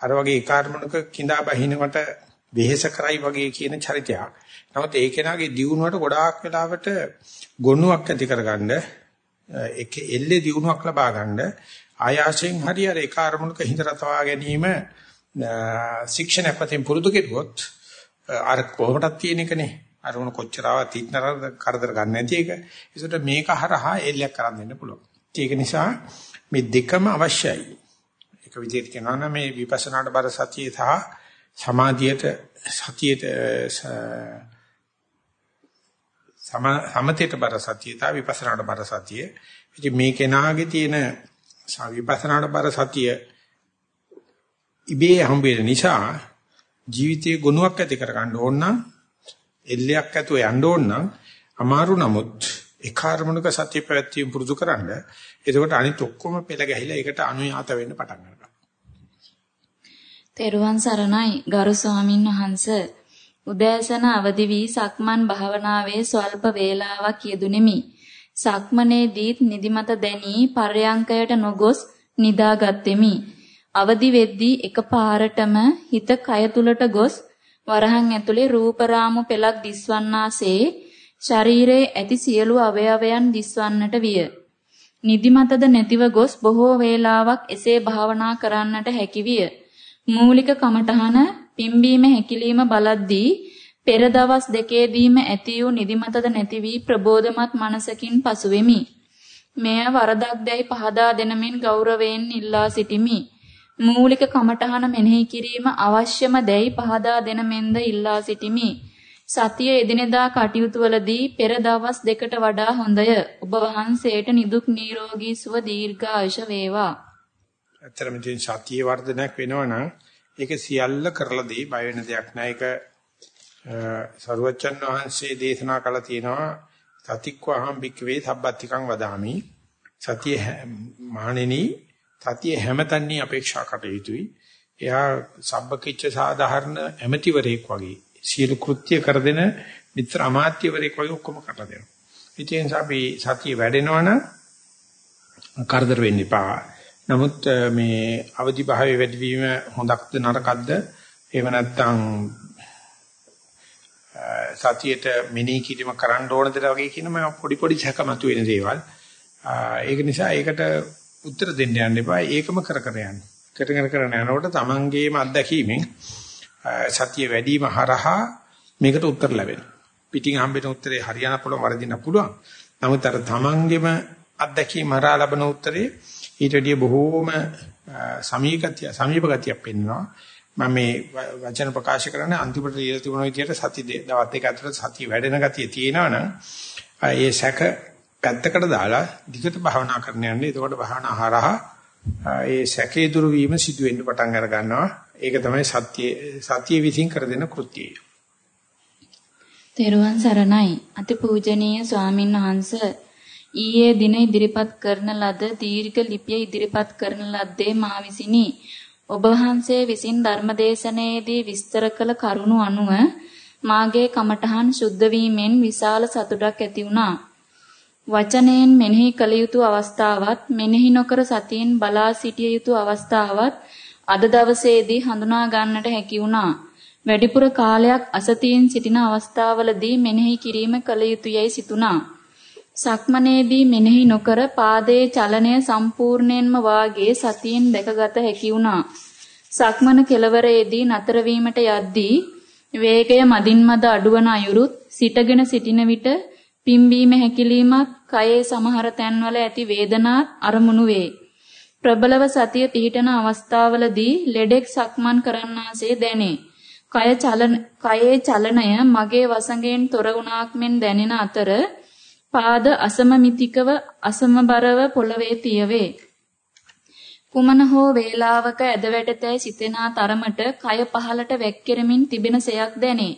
අර වගේ කාර්මණක කිඳා බහිනකොට වෙහෙස කරයි වගේ කියන චරිතයක්. නමුත් ඒ කෙනාගේ දියුණුවට ගොඩාක් වෙලාවට ගොනුවක් ඇති කරගන්න එක එල්ලේ දියුණුවක් ලබා ගන්න ආයාසයෙන් හරි අර ඒ කාර්මණක හිඳ රතවා ගැනීම ශික්ෂණයක් වශයෙන් පුරුදු කෙරුවොත් අර කොහොමදක් තියෙන එකනේ. අර උන කොච්චරවත් ඉන්නර කරදර ගන්න නැති එක. ඒසට මේක හරහා එල්ලයක් කරන් දෙන්න පුළුවන්. ඒක නිසා මේ දෙකම අවශ්‍යයි. එක විදිහට කියනවා නම් මේ විපස්සනාට බර සතිය සහ සමාධියට සතියට සම සමතේට බර සතිය තා විපස්සනාට බර සතිය. ඉතින් මේ කෙනාගේ තියෙන විපස්සනාට බර සතිය ඉබේ හම්බෙන නිසා ජීවිතයේ ගුණයක් ඇති කරගන්න ඕන නම් එල්ලයක් ඇතුව යන්න ඕන නම් අමාරු නමුත් ඒ කාර්මණක සත්‍ය පැවැත්වීම පුරුදු කරන්න එතකොට අනිත් ඔක්කොම පෙළ ගැහිලා ඒකට අනුයාත වෙන්න පටන් ගන්නවා. තෙරුවන් සරණයි ගරු ස්වාමින් වහන්ස උදෑසන අවදි වී සක්මන් භාවනාවේ ස්වල්ප වේලාවක් යෙදුණෙමි. සක්මනේදීත් නිදිමත දැනී පර්යංකයට නොගොස් නිදාගත්ෙමි. අවදි වෙද්දී එකපාරටම හිත කය තුලට ගොස් වරහන් ඇතුලේ රූපරාමු පෙලක් දිස්වන්නාසේ ශරීරයේ ඇති සියලු අවයවයන් දිස්වන්නට විය. නිදිමතද නැතිව ගොස් බොහෝ වේලාවක් එසේ භාවනා කරන්නට හැකි විය. මූලික කමඨහන පිම්බීම හැකිලිම බලද්දී පෙර දවස් දෙකේදීම ඇති වූ නිදිමතද නැති වී ප්‍රබෝධමත් මනසකින් පසුවෙමි. මෙය වරදක් දැයි පහදා දෙනමින් ගෞරවයෙන් ඉල්ලා සිටිමි. මූලික කමඨහන මෙනෙහි කිරීම අවශ්‍යම දැයි පහදා දෙන මෙන්ද ඉල්ලා සිටිමි. සතිය එදිනෙදා කටයුතු වලදී පෙර දවස් දෙකට වඩා හොඳය. ඔබ වහන්සේට නිදුක් නිරෝගී සුව දීර්ඝායුෂ වේවා. ඇත්තටම ඉතින් සතිය වර්ධනයක් වෙනවනම් ඒක සියල්ල කරලා දෙයි බය වෙන දෙයක් නෑ. ඒක සරුවච්චන් වහන්සේ දේශනා කළා තියෙනවා සතික්වහම් බික්වේ සබ්බත්තිකං වදාමි. සතිය මහණෙනි සතිය හැමතැනී අපේක්ෂා කර යුතුයි. එයා සබ්බකිච්ච සාධාරණ ඇමතිවරයෙක් වගේ සියලු කෘත්‍ය කර දෙන මිත්‍ර අමාත්‍යවරයෙක් වගේ ඔක්කොම කරලා දෙනවා. ඉතින් අපි සතිය වැඩෙනවනම් කරදර වෙන්න එපා. නමුත් මේ අවදි භාවයේ වැඩිවීම හොඳක්ද නරකක්ද? එහෙම නැත්නම් සතියේට මෙනෙහි කිරීම කරන්න ඕනද වගේ කියන මේ පොඩි පොඩි සැකමතු වෙන දේවල්. ඒක නිසා ඒකට උත්තර දෙන්න යන්න එපා. ඒකම කර කර යන්න. කරගෙන කරගෙන යනකොට තමන්ගේම අත්දැකීමෙන් සතිය වැඩිම හරහා මේකට උත්තර ලැබෙනවා. පිටින් හම්බෙන උත්තරේ හරියන පුළුවන් වරදින්න පුළුවන්. නමුත් අර තමන්ගේම අත්දැකීම හරහා ලැබෙන උත්තරේ ඊට වඩා බොහෝම සමීපගතිය සමීපගතියක් පෙන්වනවා. මම මේ වචන ප්‍රකාශ කරන්නේ අන්තිමට ඉර තිබුණ විදිහට සති දවස් දෙක ඇතුළත සතිය වැඩෙන ගතිය තියෙනවනම් ඒ සැක පැත්තකට දාලා දිගට භාවනා කරන්න යන්නේ. එතකොට භාවනා හරහා ඒ සැකේ දුරු වීම සිදු වෙන්න පටන් අර ගන්නවා. ඒක තමයි සත්‍ය සතිය විසින් කර දෙන කෘත්‍යය. තෙරුවන් සරණයි. අතිපූජනීය ස්වාමින් වහන්සේ ඊයේ දින ඉදිරිපත් කරන ලද දීර්ඝ ලිපිය ඉදිරිපත් කරන ලද්දේ මා විසිනි. ඔබ වහන්සේ විසින් ධර්මදේශනයේදී විස්තර කළ කරුණු අනුව මාගේ කමඨහන් සුද්ධ වීමෙන් විශාල සතුටක් ඇති වුණා. වචනයෙන් මෙනෙහි කළ යුතු අවස්ථාවත් මෙනෙහි නොකර සතියෙන් බලා සිටිය යුතු අවස්ථාවත් අද දවසේදී හඳුනා ගන්නට හැකි වුණා. වැඩිපුර කාලයක් අසතියෙන් සිටින අවස්ථාවලදී මෙනෙහි කිරීම කළ යුතුයයි සිතුණා. සක්මනේදී මෙනෙහි නොකර පාදයේ චලනය සම්පූර්ණයෙන්ම වාගේ සතියෙන් දැකගත හැකි වුණා. සක්මන කෙලවරේදී නතර වීමට යද්දී වේගය මදින් මද අඩුවන අයුරුත් සිටගෙන සිටින විට පිම්බීම හැකිලීමත් කයේ සමහර තැන්වල ඇති වේදනාත් අරමුණු වේ. ප්‍රබලව සතිය පිහිටන අවස්ථාවලදී ලෙඩෙක් සක්මන් කරන්නාසේ දැනේ. කය චලන කයේ චලනය මගේ වසඟයෙන් තොර වුණාක් මෙන් දැනෙන අතර පාද අසමමිතිකව අසමබරව පොළවේ පියවේ. කුමන හෝ වේලාවක ඇදවැටතැයි සිතෙනා තරමට කය පහලට වැක්කිරමින් තිබෙන සයක් දැනේ.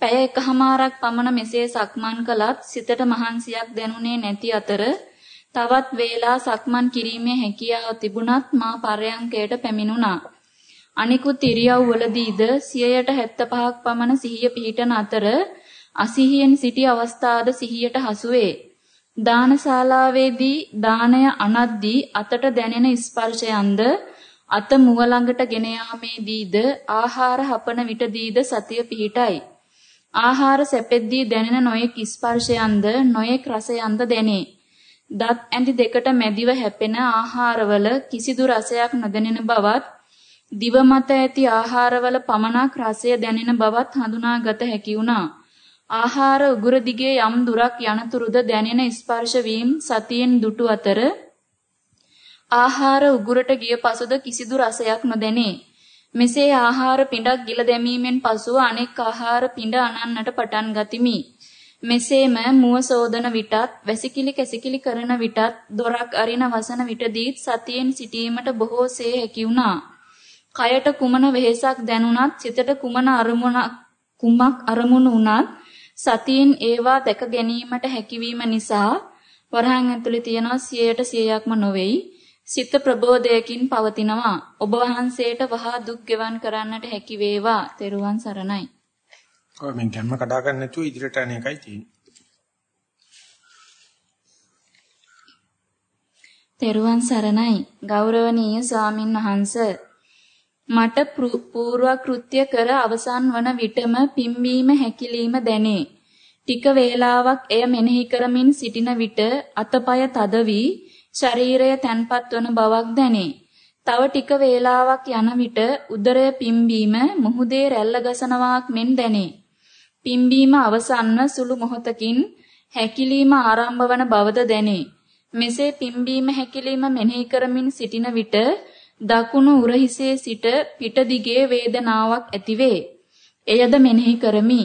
පැය එකහමාරක් පමණ මෙසේ සක්මන් කළත් සිතට මහන්සියක් දැනුනේ නැති අතර තවත් වේලා සක්මන් කිරීමේ හැකියාව තිබුණත් මා පරයන්කයට පැමිණුණා. අනිකුත් ඉරියව් වලදීද 175ක් පමණ සිහිය පිහිටන අතර අසිහියෙන් සිටි අවස්ථාද සිහියට හසුවේ. දානශාලාවේදී දාණය අනද්දී අතට දැනෙන ස්පර්ශයන්ද අත මුව ළඟට ගෙන යාමේදීද ආහාර හපන විටදීද සතිය පිහිටයි. ආහාර සැපෙද්දී දැනෙන නොයෙක් ස්පර්ශයන්ද නොයෙක් රසයන්ද දැනේ. දත් ඇඳි දෙකට මැදිව හැපෙන ආහාරවල කිසිදු රසයක් නොදැනෙන බවත් දිව මත ඇති ආහාරවල පමණක් රසය දැනෙන බවත් හඳුනාගත හැකි වුණා. ආහාර උගුර දිගේ යම් දුරක් යනතුරුද දැනෙන ස්පර්ශ වීම සතියෙන් දුටු අතර ආහාර උගුරට ගිය පසුද කිසිදු රසයක් නොදැනේ. මෙසේ ආහාර පිඬක් ගිල දැමීමෙන් පසුව අනෙක් ආහාර පිඬ අනන්නට පටන් ගතිමි. මෙසේම මුව සෝදන විටත් වැසිකිලි කැසිකිලි කරන විටත් දොරක් අරින වසන විටදීත් සතියෙන් සිටීමට බොහෝසේ හැකි වුණා. කයට කුමන වෙහෙසක් දැනුණත් සිතට කුමන අරමුණක් කුමක් අරමුණු වුණත් සතියෙන් ඒවා දැක ගැනීමට හැකියවීම නිසා වරහන් ඇතුලේ තියනවා 100ට 100ක්ම නොවේයි සිත ප්‍රබෝධයකින් පවතිනවා. ඔබ වහන්සේට වහා දුක් ගෙවන් කරන්නට හැකි වේවා. තෙරුවන් සරණයි. ඔය මම ගැම්ම කඩා ගන්න නැතුව ඉදිරියට යන එකයි තියෙන්නේ තෙරුවන් සරණයි ගෞරවනීය ස්වාමින් වහන්සේ මට පූර්ව කෘත්‍ය කර අවසන් වන විටම පිම්බීම හැකිලිම දැනේ. ටික වේලාවක් එය මෙනෙහි කරමින් සිටින විට අතපය තද වී ශරීරය තැන්පත් වන බවක් දැනේ. තව ටික වේලාවක් යන විට උදරය පිම්බීම මුහුදේ රැල්ල ගසනවාක් මෙන් දැනේ. පිම්බීම අවසන්ව සුළු මොහොතකින් හැකිලිම ආරම්භ වන බවද දැනේ. මෙසේ පිම්බීම හැකිලිම මෙනෙහි කරමින් සිටින විට දකුණු උරහිසේ සිට පිට දිගේ වේදනාවක් ඇතිවේ. එයද මෙනෙහි කරමි.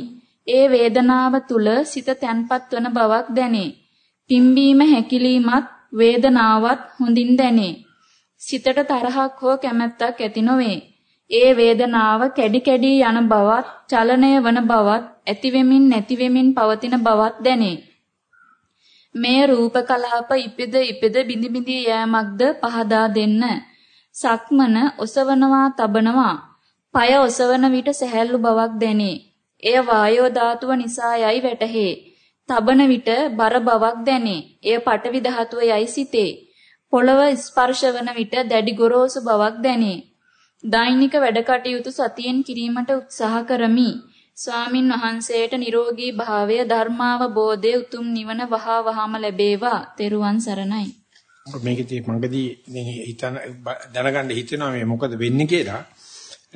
ඒ වේදනාව තුල සිත තැන්පත් වන බවක් දැනේ. පිම්බීම හැකිලීමත් වේදනාවත් හොඳින් දැනේ. සිතට තරහක් හෝ කැමැත්තක් ඇති නොවේ. ඒ වේදනාව කැඩි කැඩි යන බවත්, චලනය වන බවත්, ඇති වෙමින් නැති වෙමින් පවතින බවත් දැනේ. මේ රූප කලාප ඉපිද ඉපිද බිඳි බිඳි යෑමක්ද පහදා දෙන්න. සක්මන ඔසවනවා තබනවා. পায় ඔසවන විට සැහැල්ලු බවක් දැනේ. එය වායෝ ධාතුව නිසා යයි වැටහේ. තබන විට බර බවක් දැනේ. එය පටවි ධාතුව යයි සිතේ. පොළව ස්පර්ශ වන විට දැඩි ගොරෝසු බවක් දැනේ. දෛනික වැඩ කටයුතු සතියෙන් කිරීමට උත්සාහ කරමි. ස්වාමින් වහන්සේට නිරෝගී භාවය ධර්මාවබෝධය උතුම් නිවන වහා වහාම ලැබේවා. තෙරුවන් සරණයි. මේකදී මඟදී හිතන දැනගන්න හිතෙනවා මේ මොකද වෙන්නේ කියලා.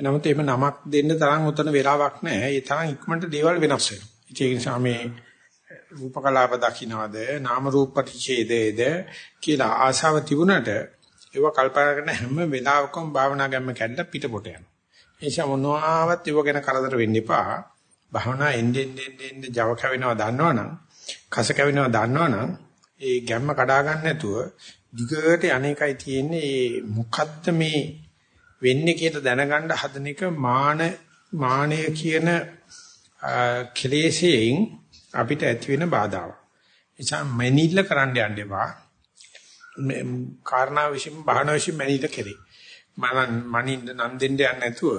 නමුත් එහෙම නමක් දෙන්න තරම් උතන වෙලාවක් නැහැ. ඒ තරම් ඉක්මනට දේවල් වෙනස් වෙනවා. ඒ නිසා මේ රූපකලාප දකින්නවද නාම රූප පරිච්ඡේදයේද කියලා ආශාව තිබුණට ඒව කල්පනා කරන හැම වෙලාවකම භාවනා ගැම්ම කැඩලා පිටපොට යනවා. ඒ නිසා මොනවාවත් ඒව ගැන කරදර වෙන්න එපා. භාවනා එන්නේ එන්නේ එන්නේ Java කැවෙනවා දන්නවනම්, කස කැවෙනවා දන්නවනම් ඒ ගැම්ම කඩා ගන්න නැතුව දිගට අනේකයි තියෙන්නේ මේ මොකද්ද මේ වෙන්නේ කියලා දැනගන්න හදන එක මාන මානය කියන ක්ලේශයෙන් අපිට ඇති වෙන බාධාවක්. එචා මැනිල්ල කරන්න යන්න එපා. කාරණා විශ්ින් බහන විශ්ින් මැනිල්ල කෙරේ. මනන් මනින්න නම් දෙන්න යන්නේ නැතුව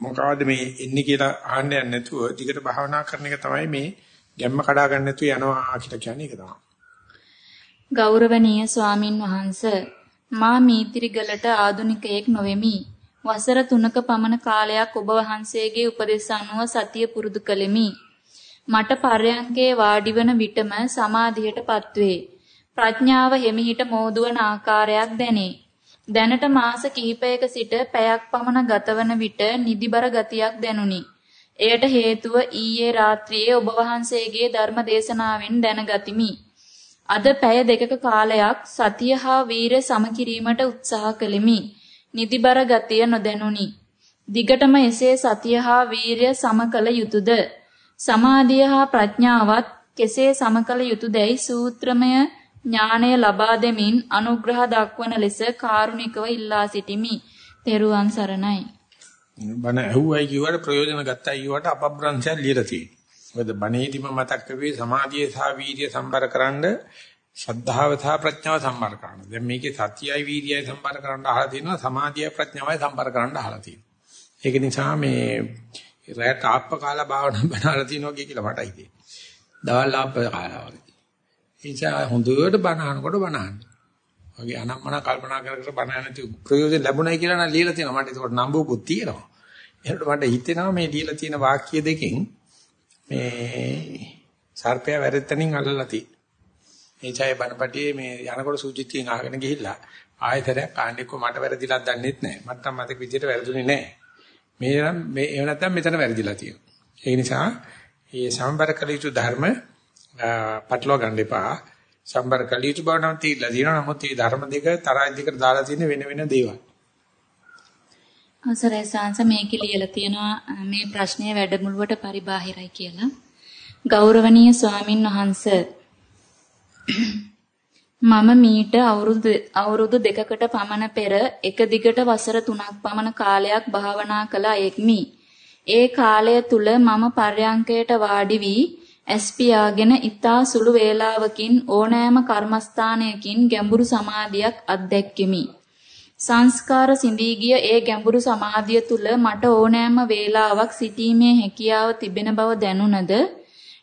මොකවද මේ එන්නේ කියලා අහන්න යන්නේ නැතුව දිගට භාවනා කරන එක තමයි මේ ගැම්ම කඩා ගන්න නැතුව යනවා කියලා කියන්නේ ඒක තමයි. ගෞරවනීය ස්වාමින් වහන්ස මා මීතිරිගලට ආදුනිකයෙක් නොවෙමි. වසර 3ක පමණ කාලයක් ඔබ වහන්සේගේ උපදෙස් අනුව සතිය පුරුදු කළෙමි. මට පර්යංකේ වාඩිවන විටම සමාධියටපත් වේ. ප්‍රඥාව හිමිහිට මෝදුවන ආකාරයක් දැනේ. දැනට මාස කිහිපයක සිට පැයක් පමණ ගතවන විට නිදිබර ගතියක් දැනුනි. එයට හේතුව ඊයේ රාත්‍රියේ ඔබ වහන්සේගේ ධර්ම දේශනාවෙන් දැනගතිමි. අද පැය දෙකක කාලයක් සතිය හා වීරය සමකිරීමට උත්සාහ කළෙමි. නිදිබර ගතිය නොදැනුනි. දිගටම එසේ සතිය හා වීරිය සමකල යුතුයද? සමාධිය හා ප්‍රඥාවත් කෙසේ සමකල යුතුයදයි සූත්‍රමය ඥාණය ලබා දෙමින් අනුග්‍රහ දක්වන ලෙස කාරුණිකව ඉල්ලා සිටිමි. තෙරුවන් සරණයි. බණ ඇහුවයි කියවට ප්‍රයෝජන ගත්තයි කියවට අපබ්‍රංශය ලියලා තියෙනවා. මොකද බණේදිම මතක් කරේ සමාධිය සහ වීර්ය සම්බරකරනද ශ්‍රද්ධාව සහ ප්‍රඥාව සම්බර කරන්න. දැන් මේකේ සතියයි වීර්යයි සම්බර කරන්න අහලා තියෙනවා සමාධියයි ප්‍රඥාවයි සම්බර කරන්න අහලා තියෙනවා. ඒක නිසා මේ රැට ආප්ප කාලා භාවනා බණලා තියෙනවා කියලා මටයි තියෙන්නේ. දවල් ආප්ප කාලා වගේ. ඒ නිසා හොඳට බණ අහනකොට බණ අහන්න. වගේ අනම්මන කල්පනා කර කර බණ නැති ප්‍රයෝජන ලැබුණයි කියලා නම් ලියලා තියෙනවා. මට ඒකට නම්බුකුත් තියෙනවා. ඒකට මට හිතෙනවා මේ ලියලා තියෙන වාක්‍ය දෙකෙන් මේ සර්පය වැරෙත්තනින් අල්ලලා තියෙනවා. ඒ ඡාය බණපටියේ මේ යනකොට සුජිත්ගෙන් අහගෙන ගිහිල්ලා ආයතරයක් ආන්නෙක මට වැරදිලා දන්නෙත් නැහැ. මට නම් මතක විදියට වැරදුනේ නැහැ. මේ නම් මේ එහෙම නැත්නම් මෙතන වැරදිලා තියෙනවා. ඒ නිසා මේ සම්බර කළ යුතු ධර්ම පටලවා ගන්න එපා. සම්බර කළ යුතු බව නම් තීරලා තියෙනවා. නමුත් මේ ධර්ම දෙක තරයි දෙකට දාලා තියෙන වෙන වෙන දේවල්. අවසරයි සාංශ මේකේ ලියලා තියෙනවා මේ ප්‍රශ්නය වැඩමුළුවට පරිබාහිරයි කියලා. ගෞරවනීය ස්වාමින් වහන්සේ මම මීට අවුරුදු අවුරුදු දෙකකට පමණ පෙර එක දිගට වසර 3ක් පමණ කාලයක් භාවනා කළ අයෙක්මි. ඒ කාලය තුල මම පර්යංකයට වාඩි වී ඇස් පියාගෙන ඊතා සුළු වේලාවකින් ඕනෑම කර්මස්ථානයකින් ගැඹුරු සමාධියක් අත්දැක්කෙමි. සංස්කාර සිඳී ගිය ඒ ගැඹුරු සමාධිය තුල මට ඕනෑම වේලාවක් සිටීමේ හැකියාව තිබෙන බව දැනුණද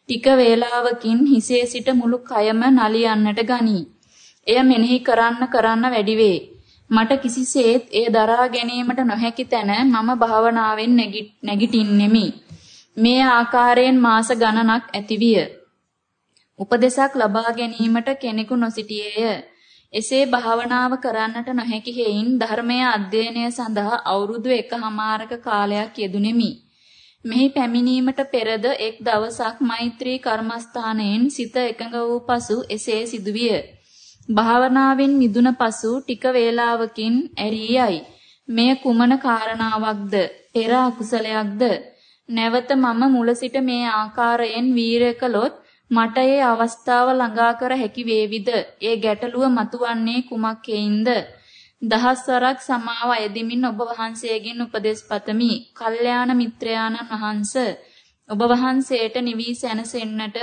ටික වේලාවකින් හිසේ සිට මුළු කයම නලියන්නට ගනී. එය මෙනෙහි කරන්න කරන්න වැඩි වේ. මට කිසිසේත් එය දරා ගැනීමට නොහැකි තැන මම භාවනාවෙන් නැගිටින්නෙමි. මේ ආකාරයෙන් මාස ගණනක් ඇතිවිය. උපදේශක් ලබා ගැනීමට කෙනෙකු නොසිටියේය. එසේ භාවනාව කරන්නට නොහැකි හේයින් ධර්මයේ අධ්‍යයනය සඳහා අවුරුදු එකහමාරක කාලයක් යෙදුණෙමි. මෙහි පැමිණීමට පෙරද එක් දවසක් මෛත්‍රී කර්මස්ථානයෙන් සිත එකඟ වූ පසු එසේ සිදුවිය. භාවනාවෙන් මිදුන පසු ටික වේලාවකින් ඇරී යයි. මෙය කුමන කාරණාවක්ද? පෙර අකුසලයක්ද? නැවත මම මුල සිට මේ ආකාරයෙන් වීරය කළොත් මට ඒ අවස්ථාව ළඟා කර හැකි වේවිද? ඒ ගැටලුව මතුවන්නේ කුමක් හේින්ද? දහස්වරක් සමාව අයදිමින් ඔබ වහන්සේගෙන් උපදෙස් පතමි. කල්යාණ මිත්‍රයාණන් වහන්ස ඔබ වහන්සේට නිවි සැනසෙන්නට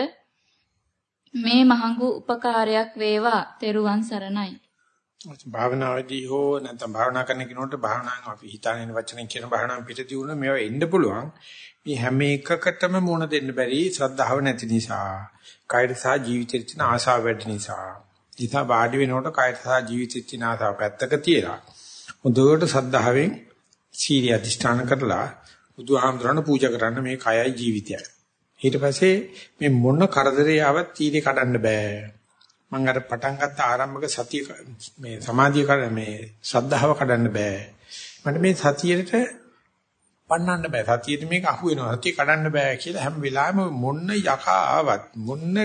මේ මහඟු උපකාරයක් වේවා. තෙරුවන් සරණයි. භාවනාවේදී හෝ නැත්නම් භාවනා කරන කෙනෙකුට භාවනාවෙන් අපි හිතාගෙන වචනෙන් කියන භාවනාව පිටදී වුණ මේවා එන්න පුළුවන්. මේ හැම එකකටම මුණ දෙන්න බැරි ශ්‍රද්ධාව නැති නිසා, කායද සහ ජීවිතේ තියෙන ආශාව වැඩි නිසා. ඉතින් වාඩි වෙනකොට කායද සහ ජීවිතේ තියෙන ආශාව පැත්තක තියලා හොඳට ශ්‍රද්ධාවෙන් සීරිය අධිෂ්ඨාන කරලා බුදුහාමුදුරණ පූජා කරන්න මේ කයයි ජීවිතයයි. ඊට පස්සේ මේ මොන කරදරේ ආවත් තීරේ කඩන්න බෑ. මම අර පටන් ගත්ත ආරම්භක සතිය මේ සමාධිය කඩ මේ ශ්‍රද්ධාව කඩන්න බෑ. මට මේ සතියට පන්නන්න බෑ. සතියට මේක අහු වෙනවා. සතිය කඩන්න බෑ කියලා හැම වෙලාවෙම මොන්න යකා ආවත් මොන්න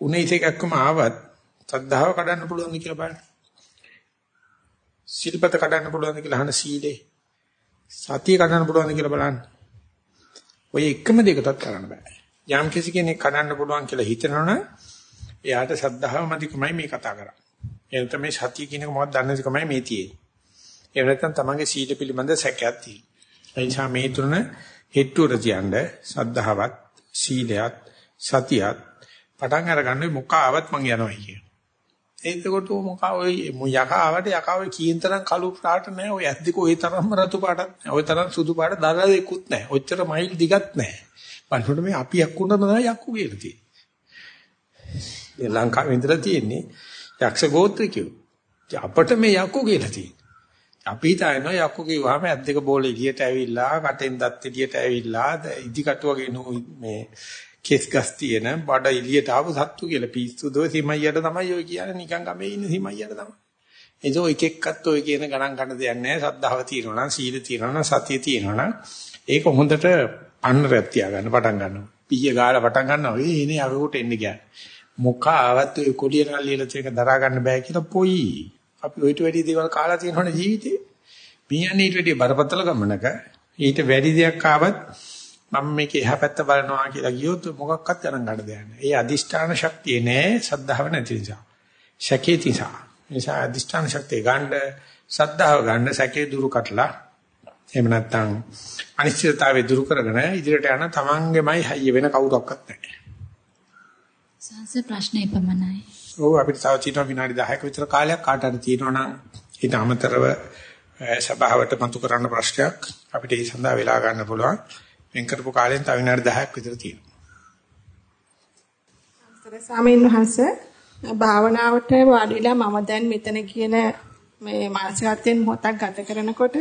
උනේස එකක්ම ආවත් ශ්‍රද්ධාව කඩන්න පුළුවන්ද කියලා බලන්න. සිල්පත කඩන්න පුළුවන්ද කියලා අහන සීලේ. සතිය කඩන්න පුළුවන්ද කියලා බලන්න. ඔය එකම දෙකටත් කරන්න බෑ. යම් කිසි කෙනෙක් කඩන්න පුළුවන් කියලා හිතනවනම් එයාට ශ්‍රද්ධාව මතිකමයි මේ කතා කරන්නේ. එහෙනම් තමයි සතිය කියන එක මොකක්ද දන්නේ නැතිකමයි මේ තියෙන්නේ. එහෙම නැත්නම් තමන්ගේ සීල පිළිබඳ සැකයක් තියෙනවා. ඒ නිසා මේ තුන හෙට්ටුවර තියන්න සද්ධාවත් සීලයත් සතියත් පටන් අරගන්න මොකාවත් මං යනවා කිය. ඒකකොට මොකා ඔය යකාවට යකාවේ කීන තරම් කළු පාට නැහැ. ඔය ඇස් දෙක ඔය තරම්ම රතු පාටක් නැහැ. ඔය තරම් සුදු පාට දරලා දෙකුත් නැහැ. ඔච්චර මයිල් දිගත් නැහැ. බලනකොට මේ අපි යක්කුන්න තමයි යක්කු කියලා තියෙන්නේ. ලංකාවේ ඉඳලා තියෙන්නේ යක්ෂ ගෝත්‍රිකයෝ. අපට මේ යක්කු කියලා තියෙන්නේ. අපි හිතනවා යක්කු කිව්වම ඇස් දෙක බෝල එළියට ඇවිල්ලා කටෙන් දත් එළියට ඇවිල්ලා ඉදිකටු වගේ මේ කෙස් ගස් තියෙන බඩ එළියට ආපු සත්තු කියලා පිස්සු දෝ සීමයියට තමයි ඔය කියන්නේ නිකන් ගමේ ඉන්න සීමයියට තමයි. එතෝ එක එක්කත් ඔය කියන ගණන් ගන්න දෙයක් නැහැ. සද්ධාව තියෙනවා නම් සීල තියෙනවා නම් සතිය තියෙනවා නම් ඒක හොඳට පන්නරයක් තියාගන්න පටන් ගන්නවා. පීය ගාලා පටන් ගන්නවා. ඒ එනේ අරකට එන්න ගියා. මොකා ආවත් ඔය කොඩිය රල්ලියල තේක දරා ගන්න බෑ කියලා පොයි. අපි ඔයිට වැඩි දේවල් කාලා තියෙනවනේ ජීවිතේ. මීයන්නේ ඊට වැඩි බරපතල ගමනක ඊට වැඩි දෙයක් ආවත් මම මේක එහා පැත්ත බලනවා කියලා ගියොත් මොකක්වත් ගණන් ගන්න දෙයක් නැහැ. ඒ අදිෂ්ඨාන ශක්තිය නෑ සද්ධාව නැති නිසා. සැකේ නිසා. නිසා අදිෂ්ඨාන ශක්තිය ගන්න සද්ධාව ගන්න සැකේ දුරු කටලා එහෙම නැත්නම් අනිශ්චිතතාවය දුරු කරගෙන ඉදිරියට යන තමන්ගෙමයි හයිය වෙන කවුරක්වත් නැහැ. සංස ප්‍රශ්න එපමණයි. ඔව් අපිට තව තියෙනවා විනාඩි 10ක විතර කාලයක් කාට හරි තියෙනවා නම් ඊට අමතරව සභාවට මතු කරන්න ප්‍රශ්නයක් අපිට ඒ සඳහා වෙලා ගන්න පුළුවන්. වෙන් කරපු කාලෙන් තව විනාඩි 10ක් විතර තියෙනවා. අතර ස්වාමීන් වහන්සේ භාවනාවට වාඩි වෙලා මම දැන් මෙතන කියන මේ මානසිකත්වයෙන් මොහොතක් ගත කරනකොට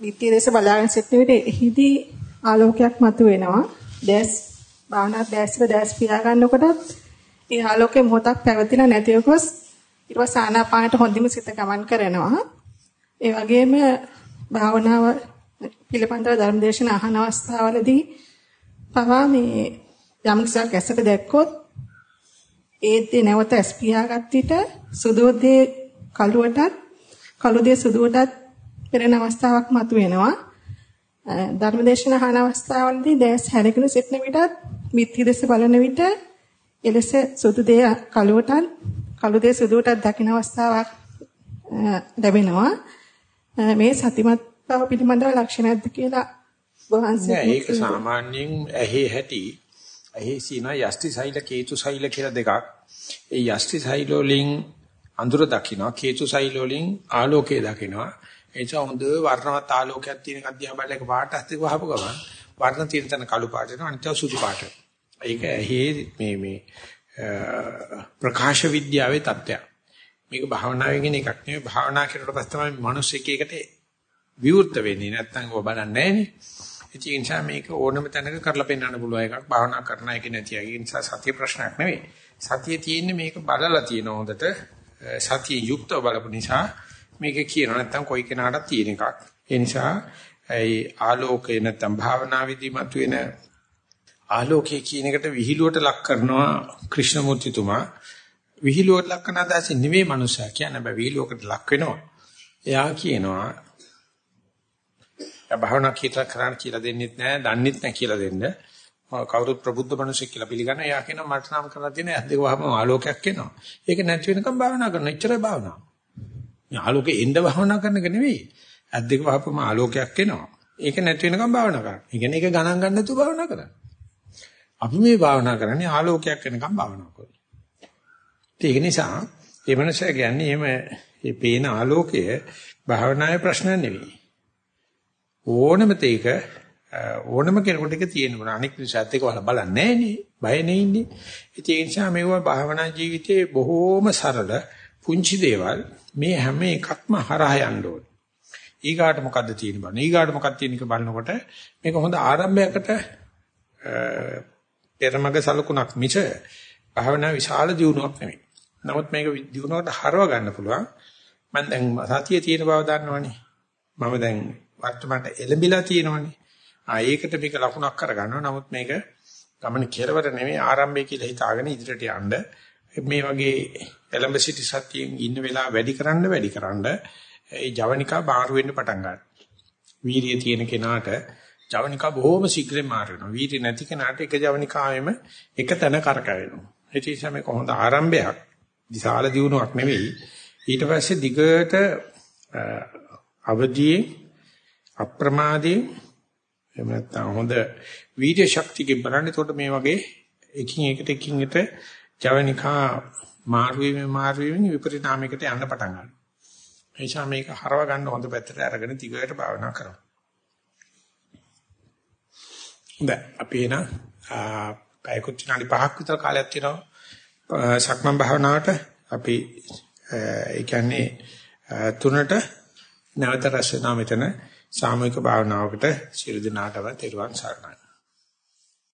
විත්‍ය දේශ බලාගෙන සිටින විට එහිදී ආලෝකයක් මතුවෙනවා. දැස් භාවනා දැස්ව දැස් පියා ගන්නකොට ඒ ආලෝකේ මොහොතක් පැවතිලා නැතිව ගොස් ඊට පස්සේ ආනාපානට හොඳින් සිත ගමන් කරනවා. ඒ වගේම භාවනාව පිළිපන්තව ධර්මදේශන අහන අවස්ථාවලදී පවා මේ යම් කිසිවක් ඇසට දැක්කොත් ඒත් නැවත ඇස් පියාගත් විට සුදෝදේ කළුවටත් කළුදේ සුදුවටත් පෙරෙන අවස්ථාවක් මතුවෙනවා. ධර්මදේශන අහන අවස්ථාවලදී දැස් හැරගෙන සිටින විටත් මිත්‍ය දෙස බලන විට එලෙස සුදු දේ කළුවටත් කළු දේ සුදුවටත් දකින අවස්ථාවක් ලැබෙනවා. මේ සතිමත් බව පිළිබඳව ලක්ෂණයක්ද කියලා වහන්සේ ඒක සාමාන්‍යයෙන් ඇහි හැටි ඇහි සීන යෂ්ටි සෛල කේතු සෛල කියලා දෙකක්. ඒ යෂ්ටි සෛල වලින් අඳුර දකින්නවා කේතු සෛල වලින් ආලෝකය දකින්නවා. එනිසා හොඳ වර්ණවත් ආලෝකයක් තියෙන බලලා ඒක පාට අස්තික වහපු ගමන් වර්ණ තියෙන තැන කළු පාට වෙනවා අනිත් සුදු පාට. ඒක ඇහි මේ මේ ප්‍රකාශ විද්‍යාවේ தත්ත්වයක්. මේක භාවනාවේ කියන එකක් නෙවෙයි භාවනා කරනකොට පස්සේ තමයි මිනිස් එක එකට විවෘත වෙන්නේ නැත්නම් ඔබ බලන්නේ නැහනේ. ඒ නිසා මේක ඕනම තැනක කරලා පෙන්වන්න පුළුවන් එකක් භාවනා කරන එක නැති එක. ඒ නිසා සතිය ප්‍රශ්නයක් නෙවෙයි. සතිය තියෙන්නේ මේක බලලා තියෙන හොඳට සතිය යුක්තව බලපු නිසා මේක කියන නැත්නම් කොයි කෙනාටත් තියෙන එකක්. ඒ නිසා ඒ ආලෝකය නැත්නම් භාවනාවේදී මතුවෙන ආලෝකයේ කියන එකට විහිළුවට ලක් කරනවා ක්‍රිෂ්ණමූර්තිතුමා. විහිළුවට ලක් කරන අදහස නෙවෙයි මනුස්සයා කියන්නේ බෑ විහිළුවකට ලක් වෙනවා. එයා කියනවා එයා භාවනා කීතර කරන්න කියලා දෙන්නෙත් නෑ, දන්නෙත් නෑ කියලා දෙන්න. කවුරුත් ප්‍රබුද්ධ මිනිසෙක් කියලා පිළිගන්න. එයා කියනවා මට නම් කරලා තියෙන ඇස් දෙක වහම ආලෝකයක් එනවා. ඒක නැති වෙනකම් භාවනා කරන. එච්චරයි භාවනාව. මේ ආලෝකේ එන්න භාවනා කරන එක නෙවෙයි. ඇස් දෙක වහපම ආලෝකයක් එනවා. ඒක නැති වෙනකම් භාවනා කරන්න. ඒ කියන්නේ ඒක ගණන් ගන්න නැතුව භාවනා කරන්න. අපි මේ භාවනා කරන්නේ ආලෝකයක් වෙනකම් භාවනා කරනවා. ඒක නිසා ඒ මනසයා කියන්නේ එහෙම මේ පේන ආලෝකය භාවනාවේ ප්‍රශ්න නෙවෙයි. ඕනම තේක ඕනම කෙනෙකුට ඒක තියෙනවා. අනික් නිසාත් ඒක වල බලන්නේ නෑනේ. බය නේ ඉන්නේ. ඒ නිසා මේවා භාවනා ජීවිතයේ බොහෝම සරල පුංචි දේවල් මේ හැම එකක්ම හරහා යන්න ඕන. ඊගාට මොකද්ද තියෙන්නේ බලන්න. ඊගාට මොකක්ද තියෙන්නේ බලනකොට මේක හොඳ ආරම්භයකට පෙරමග සලකුණක් මිස භාවනා විශාල දියුණුවක් නෙමෙයි. නමුත් මේක දියුණුවට හරව ගන්න පුළුවන්. මම දැන් සතියේ තියෙන බව දන්නවනේ. මම දැන් වර්තමානට එළඹිලා තියෙනවනේ. ආ ඒකට මේක ලකුණක් කරගන්නවා. නමුත් මේක ගමන කෙලවර නෙමෙයි ආරම්භය කියලා හිතාගෙන ඉදිරියට යන්න. මේ වගේ එළඹ සිටි සතියෙන් ඉන්න වෙලාව වැඩි කරන්න වැඩි කරන්න ඒ ජවනිකා බාහිර වෙන්න පටන් ගන්නවා. වීරිය තියෙන කෙනාට ජවනිකා බොහොම ශීඝ්‍රයෙන් මාරු වෙනවා. වීර්ය නැති කෙනාට එක ජවනිකාවෙම එක තැන කරකැවෙනවා. ඒ නිසා මේක හොඳ ආරම්භයක්. විශාල දියුණුවක් නෙවෙයි. ඊට පස්සේ දිගට අවදියේ අප්‍රමාදයේ එහෙම නැත්නම් හොඳ වීර්ය ශක්තියකින් බලන්න. එතකොට මේ වගේ එකින් එකට එකින් එකට ජවනිකා මාරු වීම මාරු වීම විපරිණාමයකට යන්න පටන් ගන්නවා. ඒ නිසා මේක හරව ගන්න හොඳ පැත්තට අරගෙන දිගට භාවනා කරමු. දැන් අපි එන පැයකුත් විනාඩි 5ක් විතර කාලයක් තියෙනවා. සක්මන් භාවනාවට අපි ඒ කියන්නේ තුනට නැවත රැස් වෙනා මෙතන. සාමූහික භාවනාවකට සියලු දෙනාටම තෙරුවන් සරණයි.